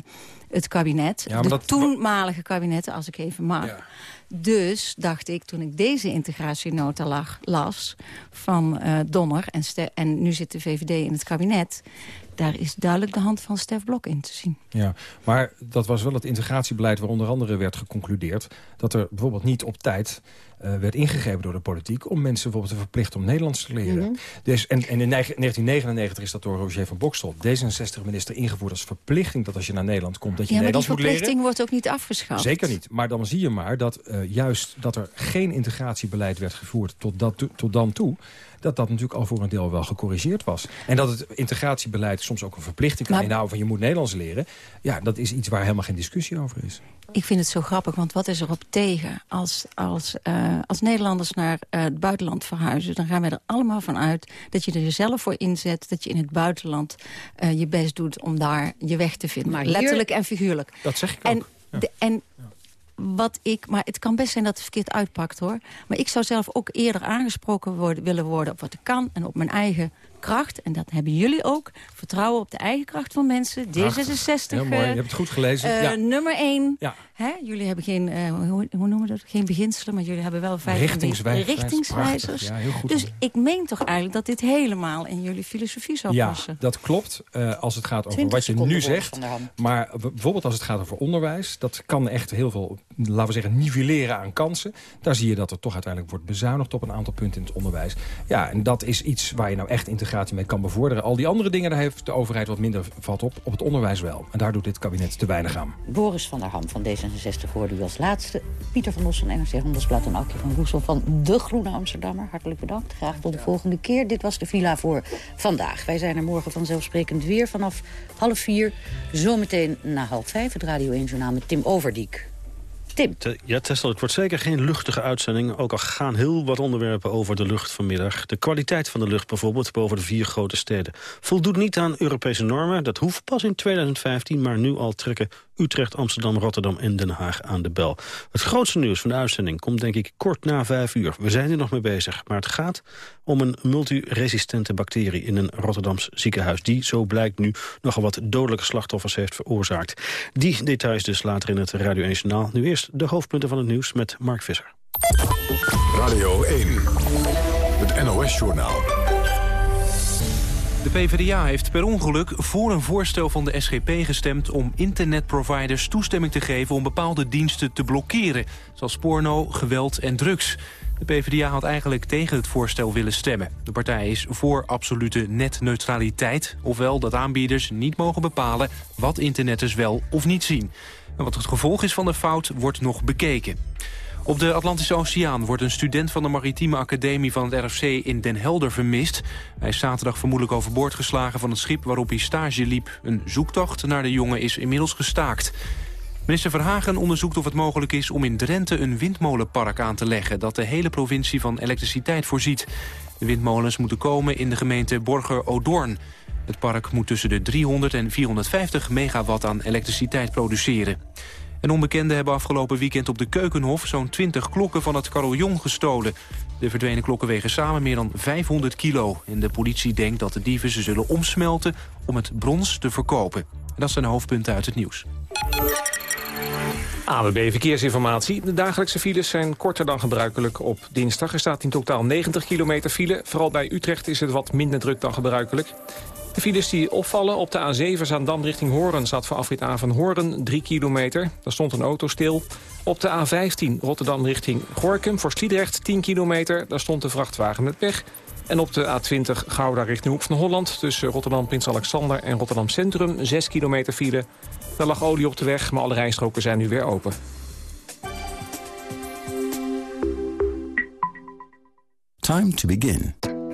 het kabinet. Ja, de dat... toenmalige kabinetten, als ik even mag. Ja. Dus dacht ik, toen ik deze integratienota lag, las van uh, Donner... En, en nu zit de VVD in het kabinet daar is duidelijk de hand van Stef Blok in te zien. Ja, maar dat was wel het integratiebeleid waar onder andere werd geconcludeerd... dat er bijvoorbeeld niet op tijd uh, werd ingegrepen door de politiek... om mensen bijvoorbeeld te verplichten om Nederlands te leren. Mm -hmm. dus, en, en in 1999 is dat door Roger van Bokstel, D66-minister, ingevoerd als verplichting... dat als je naar Nederland komt, dat je ja, Nederlands moet leren. die verplichting wordt ook niet afgeschaft. Zeker niet. Maar dan zie je maar dat uh, juist dat er geen integratiebeleid werd gevoerd tot, dat, tot dan toe dat dat natuurlijk al voor een deel wel gecorrigeerd was. En dat het integratiebeleid soms ook een verplichting kan inhouden van je moet Nederlands leren. Ja, dat is iets waar helemaal geen discussie over is. Ik vind het zo grappig, want wat is er op tegen? Als, als, uh, als Nederlanders naar uh, het buitenland verhuizen... dan gaan wij er allemaal van uit dat je er jezelf voor inzet... dat je in het buitenland uh, je best doet om daar je weg te vinden. Maar hier... Letterlijk en figuurlijk. Dat zeg ik en, ook. Ja. De, en wat ik, maar het kan best zijn dat het verkeerd uitpakt hoor. Maar ik zou zelf ook eerder aangesproken worden, willen worden op wat ik kan en op mijn eigen kracht, en dat hebben jullie ook... vertrouwen op de eigen kracht van mensen. D66. Heel mooi, je hebt het goed gelezen. Uh, ja. Nummer 1. Ja. Hè? Jullie hebben geen, uh, hoe, hoe, noemen we dat? Geen beginselen, maar jullie hebben wel vijf richtingswijzers. richtingswijzers. Ja, heel goed. Dus ik meen toch eigenlijk dat dit helemaal in jullie filosofie zou ja, passen. dat klopt. Uh, als het gaat over wat je nu zegt. Maar bijvoorbeeld als het gaat over onderwijs. Dat kan echt heel veel, laten we zeggen, nivelleren aan kansen. Daar zie je dat er toch uiteindelijk wordt bezuinigd op een aantal punten in het onderwijs. Ja, en dat is iets waar je nou echt mee kan bevorderen. Al die andere dingen, daar heeft de overheid wat minder vat op. Op het onderwijs wel. En daar doet dit kabinet te weinig aan. Boris van der Ham van D66 hoorde u als laatste. Pieter van Os van NRC Handelsblad en Aukje van Roesel van De Groene Amsterdammer. Hartelijk bedankt. Graag tot de volgende keer. Dit was de Villa voor vandaag. Wij zijn er morgen vanzelfsprekend weer vanaf half vier. Zometeen na half vijf het Radio 1 Journaal met Tim Overdiek. Ja, Tesla, het wordt zeker geen luchtige uitzending. Ook al gaan heel wat onderwerpen over de lucht vanmiddag. De kwaliteit van de lucht bijvoorbeeld boven de vier grote steden. Voldoet niet aan Europese normen. Dat hoeft pas in 2015, maar nu al trekken Utrecht, Amsterdam, Rotterdam en Den Haag aan de bel. Het grootste nieuws van de uitzending komt denk ik kort na vijf uur. We zijn er nog mee bezig, maar het gaat om een multiresistente bacterie in een Rotterdams ziekenhuis... die, zo blijkt nu, nogal wat dodelijke slachtoffers heeft veroorzaakt. Die details dus later in het Radio 1 Journaal. Nu eerst de hoofdpunten van het nieuws met Mark Visser. Radio 1, het NOS-journaal. De PvdA heeft per ongeluk voor een voorstel van de SGP gestemd... om internetproviders toestemming te geven om bepaalde diensten te blokkeren... zoals porno, geweld en drugs. De PvdA had eigenlijk tegen het voorstel willen stemmen. De partij is voor absolute netneutraliteit... ofwel dat aanbieders niet mogen bepalen wat internetters wel of niet zien. En wat het gevolg is van de fout wordt nog bekeken. Op de Atlantische Oceaan wordt een student van de Maritieme Academie van het RFC in Den Helder vermist. Hij is zaterdag vermoedelijk overboord geslagen van het schip waarop hij stage liep. Een zoektocht naar de jongen is inmiddels gestaakt. Minister Verhagen onderzoekt of het mogelijk is om in Drenthe een windmolenpark aan te leggen... dat de hele provincie van elektriciteit voorziet. De windmolens moeten komen in de gemeente Borger-Odoorn. Het park moet tussen de 300 en 450 megawatt aan elektriciteit produceren. En onbekenden hebben afgelopen weekend op de Keukenhof... zo'n 20 klokken van het carillon gestolen. De verdwenen klokken wegen samen meer dan 500 kilo. En de politie denkt dat de dieven ze zullen omsmelten... om het brons te verkopen. En dat zijn de hoofdpunten uit het nieuws. ABB Verkeersinformatie. De dagelijkse files zijn korter dan gebruikelijk op dinsdag. Er staat in totaal 90 kilometer file. Vooral bij Utrecht is het wat minder druk dan gebruikelijk. De files die opvallen op de A7 Zaandam richting Horen... staat voor afrit A van Horen 3 kilometer. Daar stond een auto stil. Op de A15 Rotterdam richting Gorkum voor Sliedrecht 10 kilometer. Daar stond de vrachtwagen met weg. En op de A20 Gouda richting Hoek van Holland... tussen Rotterdam Prins Alexander en Rotterdam Centrum 6 kilometer file. Daar lag olie op de weg, maar alle rijstroken zijn nu weer open. Time to begin.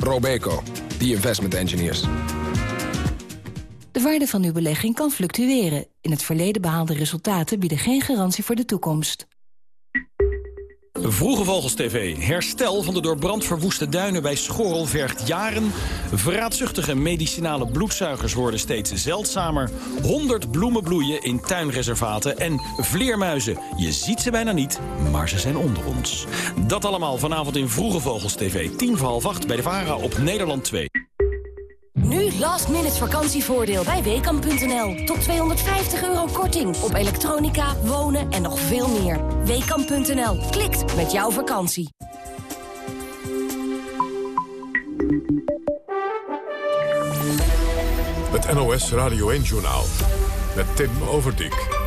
Robeco, the investment engineers. De waarde van uw belegging kan fluctueren. In het verleden behaalde resultaten bieden geen garantie voor de toekomst. Vroege Vogels TV. Herstel van de door brand verwoeste duinen bij Schorrel vergt jaren. Verraadzuchtige medicinale bloedzuigers worden steeds zeldzamer. 100 bloemen bloeien in tuinreservaten. En vleermuizen. Je ziet ze bijna niet, maar ze zijn onder ons. Dat allemaal vanavond in Vroege Vogels TV. 10 voor half 8 bij de VARA op Nederland 2. Last minute vakantievoordeel bij Weekamp.nl. Tot 250 euro korting op elektronica, wonen en nog veel meer. Weekamp.nl. Klikt met jouw vakantie. Het NOS Radio 1-journaal met Tim Overdijk.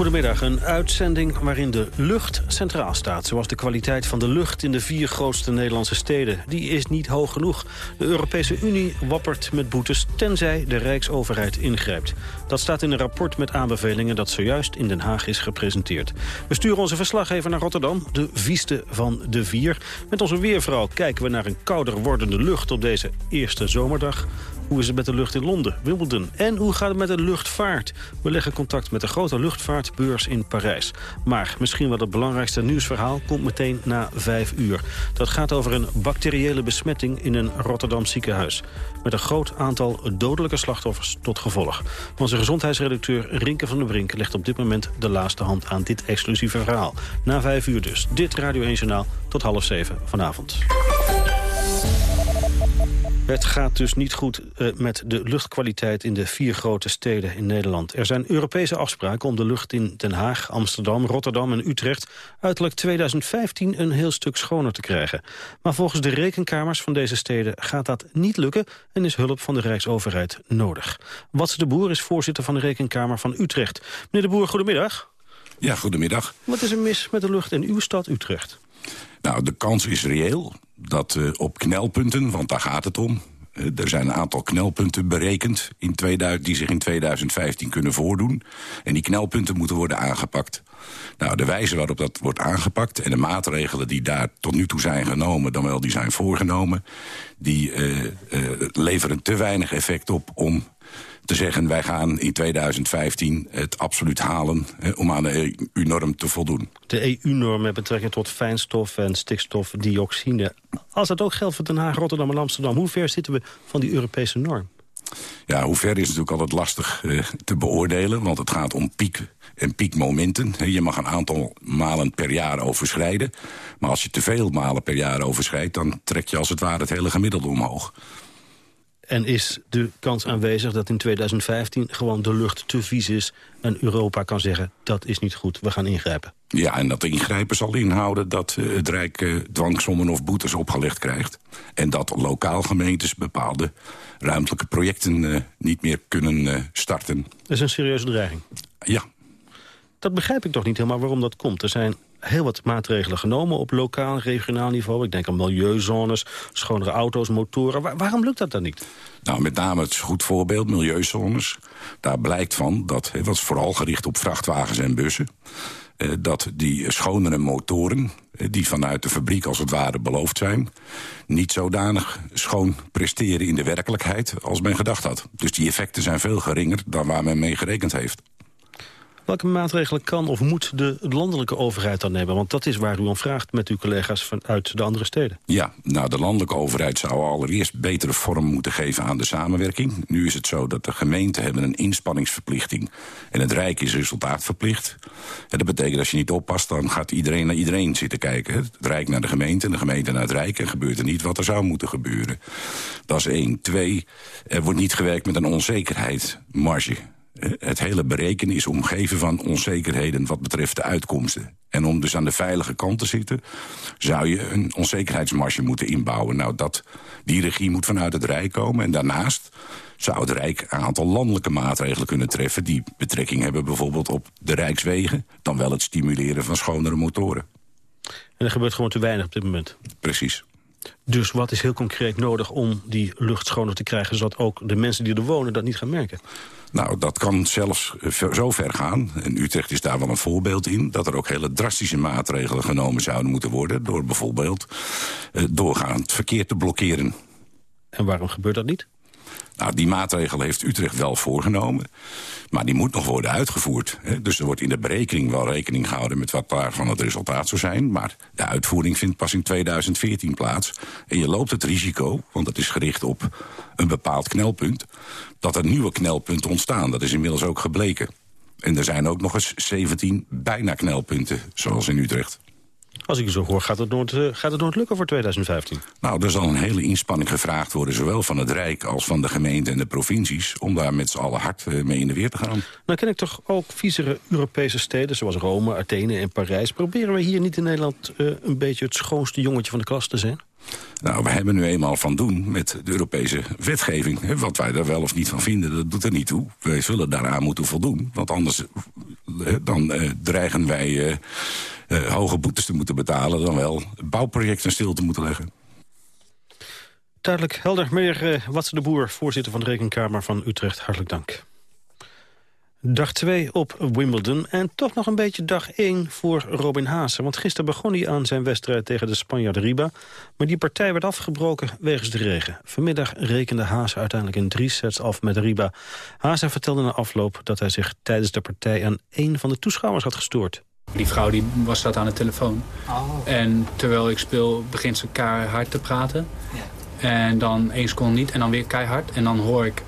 Goedemiddag, een uitzending waarin de lucht centraal staat. Zoals de kwaliteit van de lucht in de vier grootste Nederlandse steden. Die is niet hoog genoeg. De Europese Unie wappert met boetes tenzij de Rijksoverheid ingrijpt. Dat staat in een rapport met aanbevelingen dat zojuist in Den Haag is gepresenteerd. We sturen onze verslaggever naar Rotterdam, de vieste van de vier. Met onze weervrouw kijken we naar een kouder wordende lucht op deze eerste zomerdag. Hoe is het met de lucht in Londen, Wimbledon? En hoe gaat het met de luchtvaart? We leggen contact met de grote luchtvaartbeurs in Parijs. Maar misschien wel het belangrijkste nieuwsverhaal komt meteen na vijf uur. Dat gaat over een bacteriële besmetting in een Rotterdam ziekenhuis. Met een groot aantal dodelijke slachtoffers tot gevolg. Onze gezondheidsredacteur Rinke van der Brink legt op dit moment de laatste hand aan dit exclusieve verhaal. Na vijf uur dus. Dit Radio 1 Journaal tot half zeven vanavond. Het gaat dus niet goed uh, met de luchtkwaliteit in de vier grote steden in Nederland. Er zijn Europese afspraken om de lucht in Den Haag, Amsterdam, Rotterdam en Utrecht... uiterlijk 2015 een heel stuk schoner te krijgen. Maar volgens de rekenkamers van deze steden gaat dat niet lukken... en is hulp van de Rijksoverheid nodig. Watse de Boer is voorzitter van de Rekenkamer van Utrecht. Meneer de Boer, goedemiddag. Ja, goedemiddag. Wat is er mis met de lucht in uw stad Utrecht? Nou, de kans is reëel dat uh, op knelpunten, want daar gaat het om... Uh, er zijn een aantal knelpunten berekend in 2000, die zich in 2015 kunnen voordoen. En die knelpunten moeten worden aangepakt. Nou, de wijze waarop dat wordt aangepakt en de maatregelen die daar tot nu toe zijn genomen... dan wel die zijn voorgenomen, die uh, leveren te weinig effect op om te zeggen... wij gaan in 2015 het absoluut halen hè, om aan de EU-norm te voldoen. De EU-norm met betrekking tot fijnstof en stikstofdioxine. Als dat ook geldt voor Den Haag, Rotterdam en Amsterdam... hoe ver zitten we van die Europese norm? Ja, hoe ver is natuurlijk altijd lastig uh, te beoordelen... want het gaat om piek en piekmomenten. Je mag een aantal malen per jaar overschrijden. Maar als je te veel malen per jaar overschrijdt... dan trek je als het ware het hele gemiddelde omhoog. En is de kans aanwezig dat in 2015 gewoon de lucht te vies is... en Europa kan zeggen, dat is niet goed, we gaan ingrijpen? Ja, en dat ingrijpen zal inhouden dat uh, het Rijk uh, dwangsommen of boetes opgelegd krijgt. En dat lokaal gemeentes bepaalde ruimtelijke projecten uh, niet meer kunnen starten. Dat is een serieuze dreiging? Ja. Dat begrijp ik toch niet helemaal waarom dat komt. Er zijn heel wat maatregelen genomen op lokaal en regionaal niveau. Ik denk aan milieuzones, schonere auto's, motoren. Waar, waarom lukt dat dan niet? Nou, met name het goed voorbeeld, milieuzones. Daar blijkt van, dat het was vooral gericht op vrachtwagens en bussen... Eh, dat die schonere motoren, eh, die vanuit de fabriek als het ware beloofd zijn... niet zodanig schoon presteren in de werkelijkheid als men gedacht had. Dus die effecten zijn veel geringer dan waar men mee gerekend heeft. Welke maatregelen kan of moet de landelijke overheid dan nemen? Want dat is waar u om vraagt met uw collega's vanuit de andere steden. Ja, nou de landelijke overheid zou allereerst betere vorm moeten geven aan de samenwerking. Nu is het zo dat de gemeenten hebben een inspanningsverplichting en het Rijk is resultaatverplicht. En dat betekent dat als je niet oppast, dan gaat iedereen naar iedereen zitten kijken. Het Rijk naar de gemeente en de gemeente naar het Rijk en gebeurt er niet wat er zou moeten gebeuren. Dat is één. Twee, er wordt niet gewerkt met een onzekerheidsmarge. Het hele berekenen is omgeven van onzekerheden wat betreft de uitkomsten. En om dus aan de veilige kant te zitten, zou je een onzekerheidsmarge moeten inbouwen. Nou, dat, die regie moet vanuit het Rijk komen. En daarnaast zou het Rijk een aantal landelijke maatregelen kunnen treffen... die betrekking hebben bijvoorbeeld op de Rijkswegen... dan wel het stimuleren van schonere motoren. En er gebeurt gewoon te weinig op dit moment. Precies. Dus wat is heel concreet nodig om die lucht schoner te krijgen... zodat ook de mensen die er wonen dat niet gaan merken? Nou, dat kan zelfs zo ver gaan. En Utrecht is daar wel een voorbeeld in... dat er ook hele drastische maatregelen genomen zouden moeten worden... door bijvoorbeeld uh, doorgaand verkeer te blokkeren. En waarom gebeurt dat niet? Nou, die maatregel heeft Utrecht wel voorgenomen. Maar die moet nog worden uitgevoerd. Hè. Dus er wordt in de berekening wel rekening gehouden... met wat daarvan het resultaat zou zijn. Maar de uitvoering vindt pas in 2014 plaats. En je loopt het risico, want het is gericht op een bepaald knelpunt... dat er nieuwe knelpunten ontstaan. Dat is inmiddels ook gebleken. En er zijn ook nog eens 17 bijna knelpunten, zoals in Utrecht. Als ik u zo hoor, gaat het, nooit, uh, gaat het nooit lukken voor 2015? Nou, er zal een hele inspanning gevraagd worden... zowel van het Rijk als van de gemeente en de provincies... om daar met z'n allen hard uh, mee in de weer te gaan. Nou ken ik toch ook viezere Europese steden... zoals Rome, Athene en Parijs. Proberen we hier niet in Nederland uh, een beetje het schoonste jongetje van de klas te zijn? Nou, we hebben nu eenmaal van doen met de Europese wetgeving. Wat wij er wel of niet van vinden, dat doet er niet toe. Wij zullen daaraan moeten voldoen. Want anders eh, dan, uh, dreigen wij uh, hoge boetes te moeten betalen... dan wel bouwprojecten stil te moeten leggen. Duidelijk, helder. Meneer Watse de Boer, voorzitter van de Rekenkamer van Utrecht. Hartelijk dank. Dag 2 op Wimbledon en toch nog een beetje dag 1 voor Robin Haase. Want gisteren begon hij aan zijn wedstrijd tegen de Spanjaard Riba. Maar die partij werd afgebroken wegens de regen. Vanmiddag rekende Haase uiteindelijk in drie sets af met Riba. Haase vertelde na afloop dat hij zich tijdens de partij aan één van de toeschouwers had gestoord. Die vrouw die was dat aan de telefoon. Oh. En terwijl ik speel begint ze keihard te praten. Ja. En dan één seconde niet en dan weer keihard. En dan hoor ik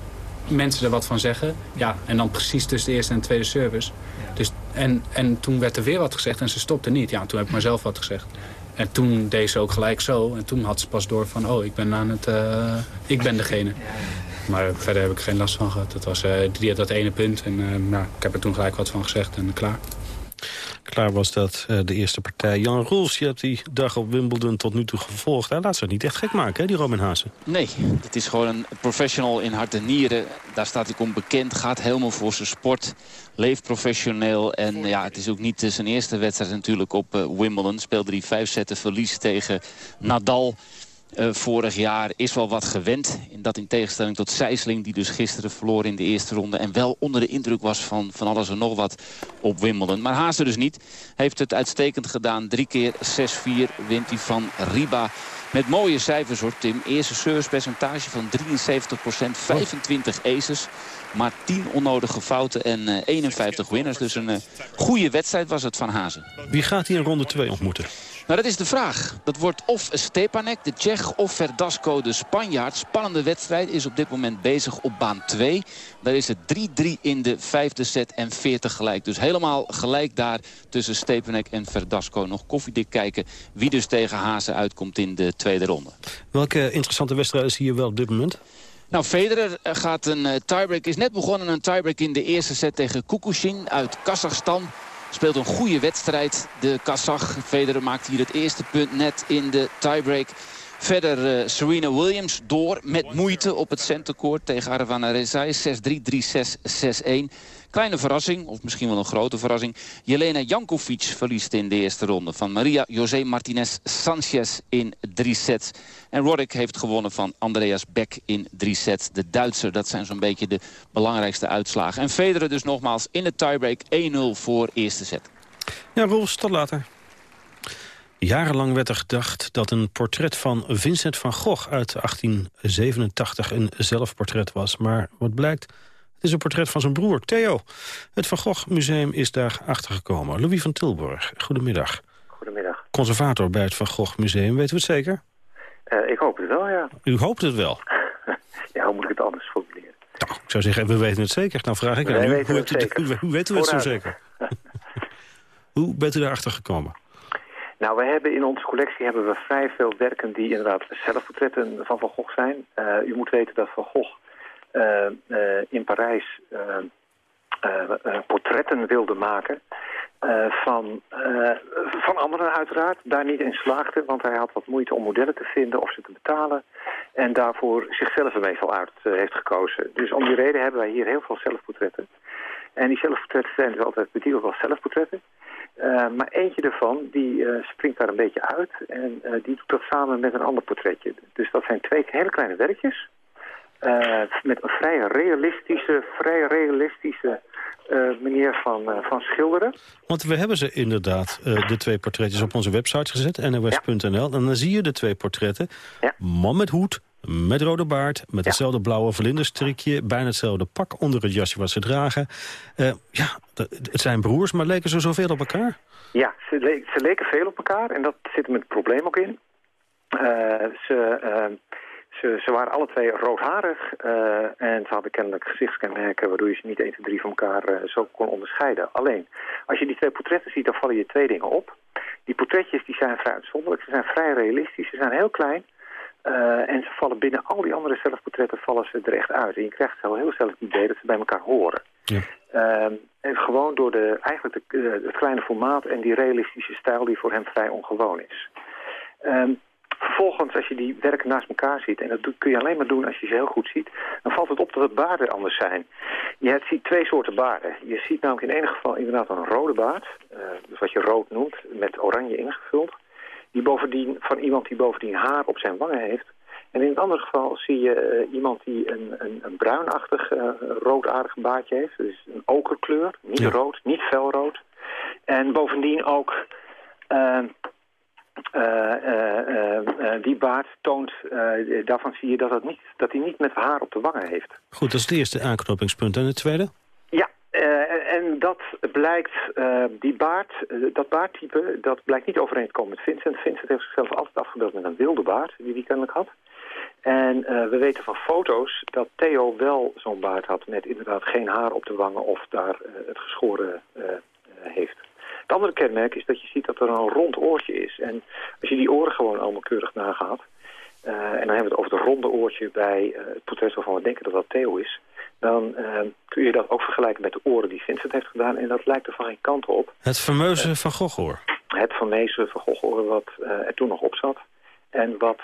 mensen er wat van zeggen. Ja, en dan precies tussen de eerste en de tweede service. Dus, en, en toen werd er weer wat gezegd en ze stopte niet. Ja, toen heb ik maar zelf wat gezegd. En toen deed ze ook gelijk zo. En toen had ze pas door van, oh, ik ben aan het... Uh, ik ben degene. Maar verder heb ik geen last van gehad. Dat was uh, dat ene punt. En uh, nou, ik heb er toen gelijk wat van gezegd en klaar. Klaar was dat uh, de eerste partij. Jan Roels, je hebt die dag op Wimbledon tot nu toe gevolgd. Hij laat zich niet echt gek maken, hè, die Roman Hazen. Nee, het is gewoon een professional in hart en nieren. Daar staat hij onbekend, gaat helemaal voor zijn sport. Leeft professioneel. En ja, het is ook niet zijn eerste wedstrijd natuurlijk op uh, Wimbledon. Speelde hij vijf zetten verlies tegen Nadal. Uh, vorig jaar is wel wat gewend. In dat in tegenstelling tot Sijsling, die dus gisteren verloor in de eerste ronde... en wel onder de indruk was van, van alles en nog wat op Wimbledon. Maar Haase dus niet. Heeft het uitstekend gedaan. Drie keer 6-4 wint hij van Riba. Met mooie cijfers hoor, Tim. Eerste servicepercentage van 73% 25 aces. Maar 10 onnodige fouten en uh, 51 winners. Dus een uh, goede wedstrijd was het van Hazen. Wie gaat hij in ronde 2 ontmoeten? Nou, dat is de vraag. Dat wordt of Stepanek, de Tsjech, of Verdasco, de Spanjaard. Spannende wedstrijd is op dit moment bezig op baan 2. Daar is het 3-3 in de vijfde set en 40 gelijk. Dus helemaal gelijk daar tussen Stepanek en Verdasco. Nog koffiedik kijken wie dus tegen Hazen uitkomt in de tweede ronde. Welke interessante wedstrijd is hier wel op dit moment? Nou, Federer gaat een uh, tiebreak. Is net begonnen een tiebreak in de eerste set tegen Kukushin uit Kazachstan. Speelt een goede wedstrijd. De Kazach Federer maakt hier het eerste punt net in de tiebreak. Verder uh, Serena Williams door met moeite op het centercourt tegen Arvana Rezai. 6-3, 3-6, 6-1. Kleine verrassing, of misschien wel een grote verrassing. Jelena Jankovic verliest in de eerste ronde van Maria José Martinez Sanchez in drie sets. En Roddick heeft gewonnen van Andreas Beck in drie sets. De Duitser, dat zijn zo'n beetje de belangrijkste uitslagen. En Federer dus nogmaals in de tiebreak 1-0 voor eerste set. Ja, Rolf, tot later. Jarenlang werd er gedacht dat een portret van Vincent van Gogh uit 1887 een zelfportret was. Maar wat blijkt, het is een portret van zijn broer Theo. Het Van Gogh Museum is daar achtergekomen. Louis van Tilburg, goedemiddag. Goedemiddag. Conservator bij het Van Gogh Museum, weten we het zeker? Uh, ik hoop het wel, ja. U hoopt het wel? [LAUGHS] ja, hoe moet ik het anders formuleren? Nou, ik zou zeggen, we weten het zeker. Nou vraag ik aan u, hoe, het weet u het zo zeker? [LAUGHS] hoe bent u daarachter gekomen? Nou, we hebben in onze collectie hebben we vrij veel werken die inderdaad zelfportretten van Van Gogh zijn. Uh, u moet weten dat Van Gogh in Parijs portretten wilde maken van, van anderen uiteraard. Daar niet in slaagde, want hij had wat moeite om modellen te vinden of ze te betalen. En daarvoor zichzelf er meestal uit heeft gekozen. Dus om die reden hebben wij hier heel veel zelfportretten. En die zelfportretten zijn dus altijd betiteld als zelfportretten. Uh, maar eentje ervan, die uh, springt daar een beetje uit. En uh, die doet dat samen met een ander portretje. Dus dat zijn twee hele kleine werkjes. Met een vrij realistische, vrij realistische manier van, van schilderen. Want we hebben ze inderdaad, de twee portretjes, op onze website gezet, nws.nl. En dan zie je de twee portretten. Ja. Man met hoed, met rode baard, met hetzelfde blauwe vlinderstrikje... bijna hetzelfde pak onder het jasje wat ze dragen. Ja, het zijn broers, maar leken ze zoveel op elkaar? Ja, ze, le ze leken veel op elkaar en dat zit er met het probleem ook in. Ze, ze, ze, waren alle twee roodharig en ze hadden kennelijk gezichtskenmerken... waardoor je ze niet 1, 2, 3 van elkaar zo kon onderscheiden. Alleen, als je die twee portretten ziet, dan vallen je twee dingen op. Die portretjes die zijn vrij uitzonderlijk, ze zijn vrij realistisch, ze zijn heel klein... Uh, en ze vallen binnen al die andere zelfportretten vallen ze er echt uit. En je krijgt zo heel snel het idee dat ze bij elkaar horen. Ja. Uh, en gewoon door de, eigenlijk de, uh, het kleine formaat en die realistische stijl die voor hem vrij ongewoon is. Vervolgens, als je die werken naast elkaar ziet, en dat kun je alleen maar doen als je ze heel goed ziet, dan valt het op dat de baarden anders zijn. Je ziet twee soorten baarden. Je ziet namelijk in enig geval inderdaad een rode baard, uh, dus wat je rood noemt, met oranje ingevuld. Die bovendien, van iemand die bovendien haar op zijn wangen heeft. En in het andere geval zie je uh, iemand die een, een, een bruinachtig, uh, roodaardig baardje heeft. Dus een okerkleur, niet ja. rood, niet felrood. En bovendien ook... Uh, die baard toont, daarvan zie je dat, het niet, dat hij niet met haar op de wangen heeft. Goed, dat is het eerste aanknopingspunt. En het tweede? Ja, en dat blijkt, die baard, dat baardtype, dat blijkt niet overeen te komen met Vincent. Vincent heeft zichzelf altijd afgebeeld met een wilde baard, die hij kennelijk had. En we weten van foto's dat Theo wel zo'n baard had met inderdaad geen haar op de wangen of daar het geschoren heeft. Het andere kenmerk is dat je ziet dat er een rond oortje is. En als je die oren gewoon allemaal keurig nagaat... en dan hebben we het over het ronde oortje bij het portret waarvan we denken dat dat Theo is... dan kun je dat ook vergelijken met de oren die Vincent heeft gedaan. En dat lijkt er van geen kant op. Het fameuze Van Gogh-oor. Het fameuze Van Gogh-oor wat er toen nog op zat. En wat...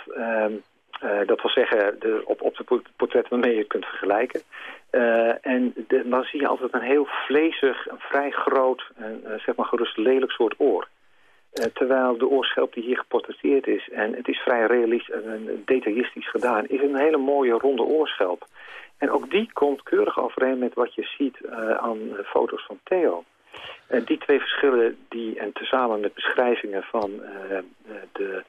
Uh, dat wil zeggen, de, op, op de portretten waarmee je het kunt vergelijken. Uh, en dan zie je altijd een heel vlezig, een vrij groot, en, uh, zeg maar gerust lelijk soort oor. terwijl de oorschelp die hier geportretteerd is, en het is vrij realistisch en detailistisch gedaan, is een hele mooie ronde oorschelp. En ook die komt keurig overeen met wat je ziet aan foto's van Theo. die twee verschillen, die, en tezamen met beschrijvingen van de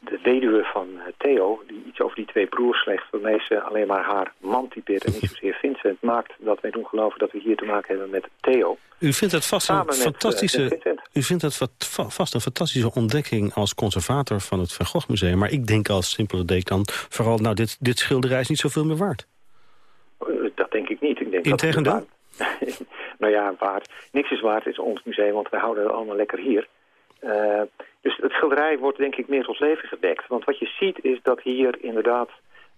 de weduwe van eh, Theo, die iets over die twee broers slecht, waarmee ze alleen maar haar man typeert en niet [LAUGHS] zozeer Vincent, maakt dat wij doen geloven dat we hier te maken hebben met Theo. U vindt het vast een fantastische, uh, u vindt het vast een fantastische ontdekking als conservator van het Van Gogh Museum, maar ik denk als simpele dan vooral, nou, dit, dit schilderij is niet zoveel meer waard. Uh, dat denk ik niet. Ik denk Integendeel? [LAUGHS] nou ja, waard. Niks is waard is ons museum, want wij houden het allemaal lekker hier. Uh, dus het schilderij wordt denk ik meer tot leven gedekt. Want wat je ziet is dat hier inderdaad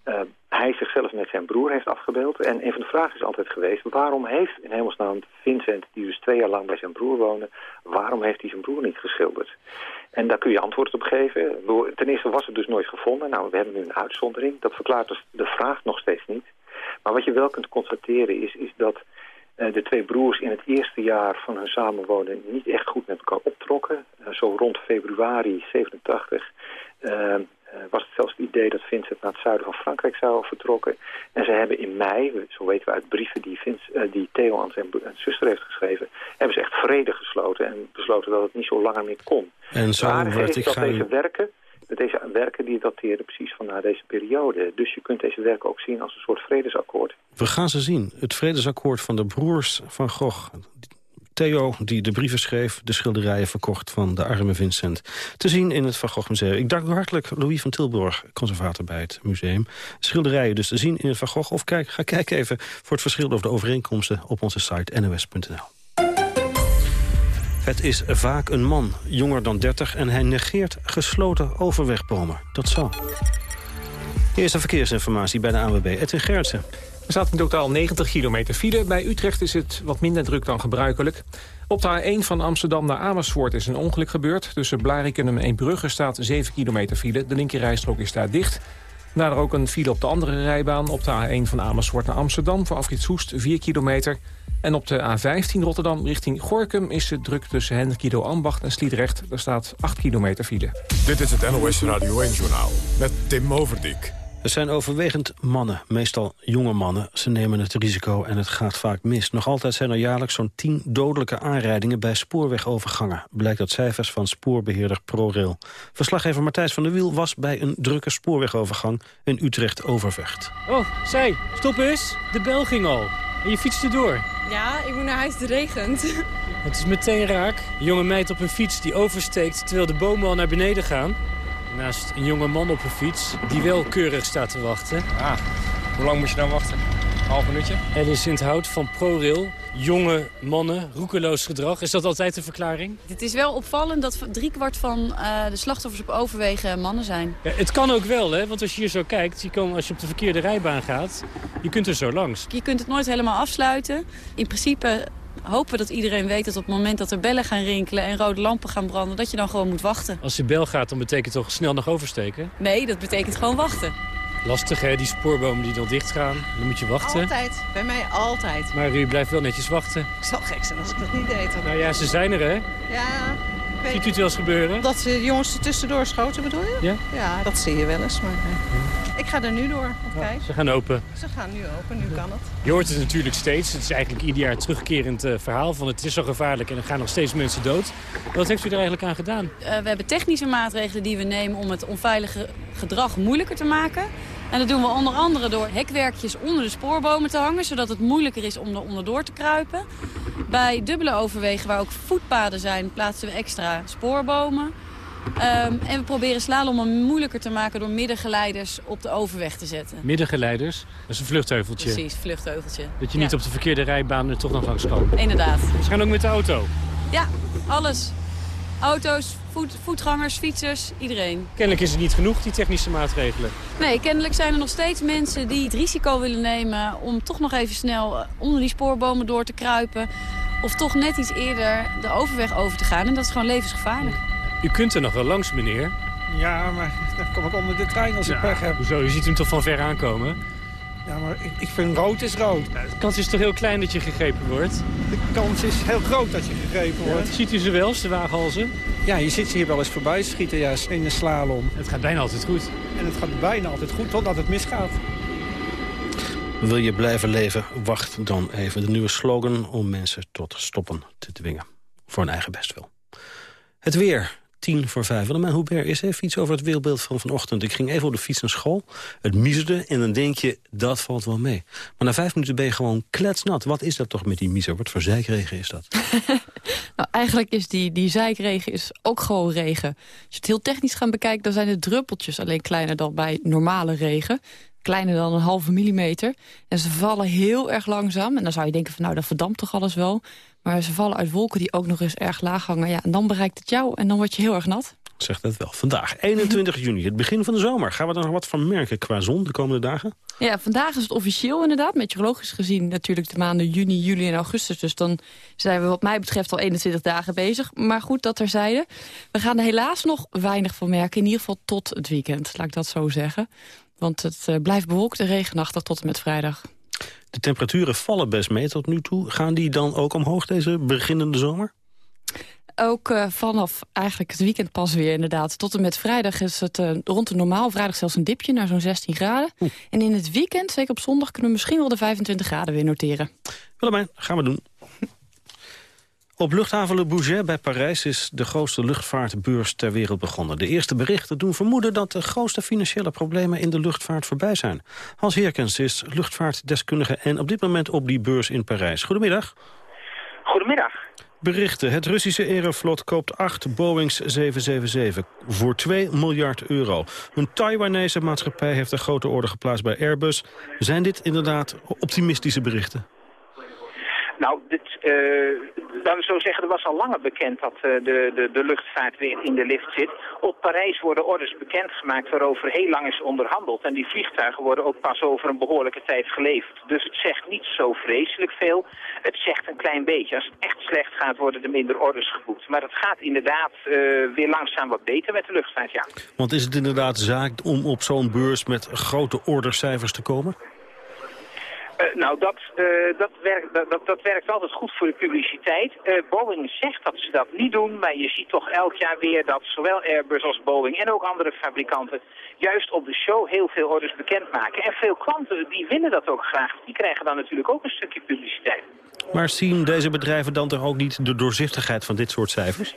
uh, hij zichzelf met zijn broer heeft afgebeeld. En een van de vragen is altijd geweest... waarom heeft in hemelsnaam Vincent, die dus twee jaar lang bij zijn broer woonde... waarom heeft hij zijn broer niet geschilderd? En daar kun je antwoord op geven. Ten eerste was het dus nooit gevonden. Nou, we hebben nu een uitzondering. Dat verklaart dus de vraag nog steeds niet. Maar wat je wel kunt constateren is, is dat de twee broers in het eerste jaar van hun samenwonen niet echt goed met elkaar optrokken. Uh, zo rond februari 87 uh, was het zelfs het idee dat Vincent naar het zuiden van Frankrijk zou vertrokken. En ze hebben in mei, zo weten we uit brieven die, Vince, die Theo aan zijn, zijn, zuster heeft geschreven... hebben ze echt vrede gesloten en besloten dat het niet zo langer meer kon. En zo werd ik deze werken deze werken die dateren precies van na deze periode. Dus je kunt deze werken ook zien als een soort vredesakkoord. We gaan ze zien. Het vredesakkoord van de broers van Gogh. Theo, die de brieven schreef, de schilderijen verkocht van de arme Vincent. Te zien in het Van Gogh Museum. Ik dank u hartelijk Louis van Tilburg, conservator bij het museum. Schilderijen dus te zien in het Van Gogh. Of kijk, ga kijken even voor het verschil over de overeenkomsten op onze site nos.nl. Het is vaak een man, jonger dan 30, en hij negeert gesloten overwegbomen. Dat zo. Eerste verkeersinformatie bij de ANWB, Edwin Gertsen. Er staat in totaal 90 kilometer file. Bij Utrecht is het wat minder druk dan gebruikelijk. Op de A1 van Amsterdam naar Amersfoort is een ongeluk gebeurd. Tussen Blarikum en Eembrugge staat 7 kilometer file. De linkerrijstrook is daar dicht. Daarna ook een file op de andere rijbaan. Op de A1 van Amersfoort naar Amsterdam voor Afritsoest 4 kilometer. En op de A15 Rotterdam richting Gorkum is het druk tussen Hendrikido Ambacht en Sliedrecht. Daar staat 8 kilometer file. Dit is het NOS Radio 1-journaal met Tim Overdijk. Het zijn overwegend mannen, meestal jonge mannen. Ze nemen het risico en het gaat vaak mis. Nog altijd zijn er jaarlijks zo'n 10 dodelijke aanrijdingen bij spoorwegovergangen. Blijkt uit cijfers van spoorbeheerder ProRail. Verslaggever Matthijs van der Wiel was bij een drukke spoorwegovergang in Utrecht-Overvecht. Oh, zij, stop eens. De bel ging al. En je fietste door. Ja, ik moet naar huis, het regent. Het is meteen raak. Een jonge meid op een fiets die oversteekt terwijl de bomen al naar beneden gaan. Naast een jonge man op een fiets die wel keurig staat te wachten. Ah, hoe lang moet je dan wachten? Half minuutje? Ellen Sint-Hout van ProRail. Jonge mannen, roekeloos gedrag. Is dat altijd de verklaring? Het is wel opvallend dat driekwart van uh, de slachtoffers op overwegen mannen zijn. Ja, het kan ook wel, hè? want als je hier zo kijkt, je kan, als je op de verkeerde rijbaan gaat, je kunt er zo langs. Je kunt het nooit helemaal afsluiten. In principe hopen dat iedereen weet dat op het moment dat er bellen gaan rinkelen... en rode lampen gaan branden, dat je dan gewoon moet wachten. Als de bel gaat, dan betekent het toch snel nog oversteken? Nee, dat betekent gewoon wachten. Lastig hè, die spoorbomen die dan dicht gaan. Dan moet je wachten. Altijd, bij mij altijd. Maar u blijft wel netjes wachten. Ik zou gek zijn als ik dat niet deed. hoor. Nou ja, ze zijn er hè. Ja, weet Ziet u het wel eens gebeuren? Dat de jongens er tussendoor schoten, bedoel je? Ja. Ja, dat zie je wel eens. Maar eh, ik ga er nu door. Kijk. Ze gaan open. Ze gaan nu open, nu kan het. Je hoort het natuurlijk steeds. Het is eigenlijk ieder jaar een terugkerend eh, verhaal van het is zo gevaarlijk en er gaan nog steeds mensen dood. Wat heeft u er eigenlijk aan gedaan? Eh, we hebben technische maatregelen die we nemen om het onveilige gedrag moeilijker te maken. En dat doen we onder andere door hekwerkjes onder de spoorbomen te hangen... zodat het moeilijker is om er onderdoor te kruipen. Bij dubbele overwegen, waar ook voetpaden zijn, plaatsen we extra spoorbomen. Ehm, en we proberen slalommen moeilijker te maken door middengeleiders op de overweg te zetten. Middengeleiders, dat is een vluchtheuveltje. Precies, vluchtheuveltje. Dat je niet op de verkeerde rijbaan er toch nog langs kan. Inderdaad. Ze gaan ook met de auto. Ja, alles. Auto's, voet, voetgangers, fietsers, iedereen. Kennelijk is het niet genoeg, die technische maatregelen. Nee, kennelijk zijn er nog steeds mensen die het risico willen nemen... om toch nog even snel eh, onder die spoorbomen door te kruipen... of toch net iets eerder de overweg over te gaan. En dat is gewoon levensgevaarlijk. U kunt er nog wel langs, meneer. Ja, maar dan kom ik onder de trein als ik pech heb. Hoezo? Je ziet hem toch van ver aankomen? Ja, maar ik, ik vind rood is rood. De kans is toch heel klein dat je gegrepen wordt? De kans is heel groot dat je gegrepen Ja, wordt. ziet u ze wel de waaghalzen? Ja, je ziet ze hier wel eens voorbij schieten ja, in de slalom. Het gaat bijna altijd goed. En het gaat bijna altijd goed, totdat het misgaat. Wil je blijven leven, wacht dan even. De nieuwe slogan om mensen tot stoppen te dwingen. Voor een eigen bestwil. Het weer, tien voor vijf. Willemijn Hubert, eerst even iets over het weerbeeld van vanochtend. Ik ging even op de fiets naar school. Het miezerde en dan denk je, dat valt wel mee. Maar na vijf minuten ben je gewoon kletsnat. Wat is dat toch met die miezer? Wat voor zijkregen is dat? [LAUGHS] Nou, eigenlijk is die, die zijkregen is ook gewoon regen. Als je het heel technisch gaat bekijken, dan zijn de druppeltjes alleen kleiner dan bij normale regen. Kleiner dan een halve millimeter. En ze vallen heel erg langzaam. En dan zou je denken van nou, dat verdampt toch alles wel. Maar ze vallen uit wolken die ook nog eens erg laag hangen. Ja, en dan bereikt het jou en dan word je heel erg nat. Zegt het wel. Vandaag, 21 [LAUGHS] juni, het begin van de zomer. Gaan we er nog wat van merken qua zon de komende dagen? Ja, vandaag is het officieel inderdaad. Meteorologisch gezien natuurlijk de maanden juni, juli en augustus. Dus dan zijn we wat mij betreft al 21 dagen bezig. Maar goed, dat terzijde. We gaan er helaas nog weinig van merken. In ieder geval tot het weekend, laat ik dat zo zeggen. Want het eh, blijft bewolkt en regenachtig tot en met vrijdag. De temperaturen vallen best mee tot nu toe. Gaan die dan ook omhoog deze beginnende zomer? Ook eh, vanaf eigenlijk het weekend pas weer inderdaad. Tot en met vrijdag is het eh, rond de normaal. Vrijdag zelfs een dipje naar zo'n 16 graden. En in het weekend, zeker op zondag, kunnen we misschien wel de 25 graden weer noteren. Willemijn, gaan we doen. Op luchthaven Le Bourget bij Parijs is de grootste luchtvaartbeurs ter wereld begonnen. De eerste berichten doen vermoeden dat de grootste financiële problemen in de luchtvaart voorbij zijn. Hans Heerkens is luchtvaartdeskundige en op dit moment op die beurs in Parijs. Goedemiddag. Goedemiddag. Berichten. Het Russische Aeroflot koopt acht Boeings 777 voor 2 miljard euro. Een Taiwanese maatschappij heeft een grote orde geplaatst bij Airbus. Zijn dit inderdaad optimistische berichten? Nou, dit, eh, laten we zo zeggen, er was al langer bekend dat eh, de, de, de luchtvaart weer in de lift zit. Op Parijs worden orders bekendgemaakt waarover heel lang is onderhandeld. En die vliegtuigen worden ook pas over een behoorlijke tijd geleverd. Dus het zegt niet zo vreselijk veel. Het zegt een klein beetje. Als het echt slecht gaat, worden er minder orders geboekt. Maar het gaat inderdaad eh, weer langzaam wat beter met de luchtvaart, ja. Want is het inderdaad zaak om op zo'n beurs met grote ordercijfers te komen? Eh, nou, dat, eh, dat, werkt, dat, dat, werkt altijd goed voor de publiciteit. Eh, Boeing zegt dat ze dat niet doen, maar je ziet toch elk jaar weer dat zowel Airbus als Boeing en ook andere fabrikanten juist op de show heel veel orders bekendmaken. En veel klanten die willen dat ook graag. Die krijgen dan natuurlijk ook een stukje publiciteit. Maar zien deze bedrijven dan toch ook niet de doorzichtigheid van dit soort cijfers?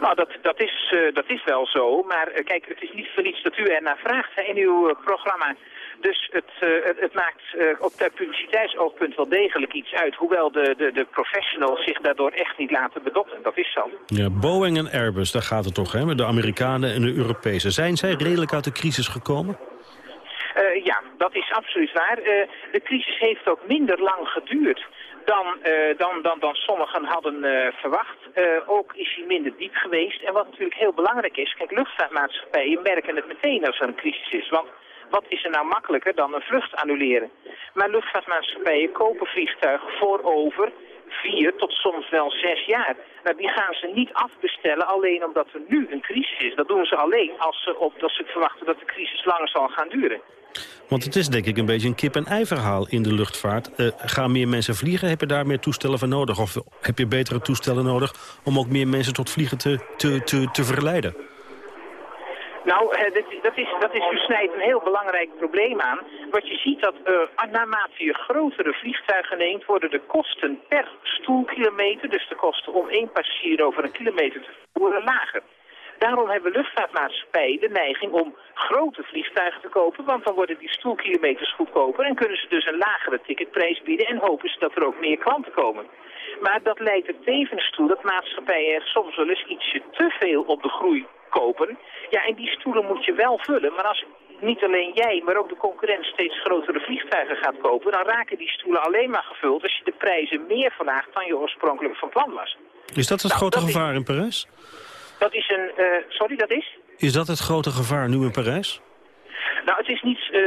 Nou, dat, dat, is, dat is wel zo. Maar kijk, het is niet voor niets dat u ernaar vraagt hè, in uw programma. Dus het, eh, het, het maakt eh, op het publiciteitsoogpunt wel degelijk iets uit. Hoewel de, de, de professionals zich daardoor echt niet laten bedotten. Dat is zo. Ja, Boeing en Airbus, daar gaat het toch, hè? Met de Amerikanen en de Europese. Zijn zij redelijk uit de crisis gekomen? Eh, ja, dat is absoluut waar. De crisis heeft ook minder lang geduurd dan, dan, dan, dan sommigen hadden verwacht. Ook is hij minder diep geweest. En wat natuurlijk heel belangrijk is, kijk, luchtvaartmaatschappijen merken het meteen als er een crisis is. Want wat is er nou makkelijker dan een vlucht annuleren? Maar luchtvaartmaatschappijen kopen vliegtuigen voor over vier tot soms wel zes jaar. Nou, die gaan ze niet afbestellen alleen omdat er nu een crisis is. Dat doen ze alleen als ze, op, als ze verwachten dat de crisis langer zal gaan duren. Want het is denk ik een beetje een kip-en-ei verhaal in de luchtvaart. Uh, gaan meer mensen vliegen? Heb je daar meer toestellen voor nodig? Of heb je betere toestellen nodig om ook meer mensen tot vliegen te, te, te, te verleiden? Nou, eh, dat, is, dat is, u snijdt een heel belangrijk probleem aan. Wat je ziet dat uh, naarmate je grotere vliegtuigen neemt, worden de kosten per stoelkilometer, dus de kosten om één passagier over een kilometer te voeren, lager. Daarom hebben luchtvaartmaatschappijen de neiging om grote vliegtuigen te kopen, want dan worden die stoelkilometers goedkoper en kunnen ze dus een lagere ticketprijs bieden en hopen ze dat er ook meer klanten komen. Maar dat leidt er tevens toe dat maatschappijen soms wel eens ietsje te veel op de groei kopen. Ja, en die stoelen moet je wel vullen. Maar als niet alleen jij, maar ook de concurrent steeds grotere vliegtuigen gaat kopen... dan raken die stoelen alleen maar gevuld als je de prijzen meer verlaagt dan je oorspronkelijk van plan was. Is dat het nou, grote gevaar in Parijs? Dat is een... Uh, sorry, dat is? Is dat het grote gevaar nu in Parijs? Nou, het is niet uh,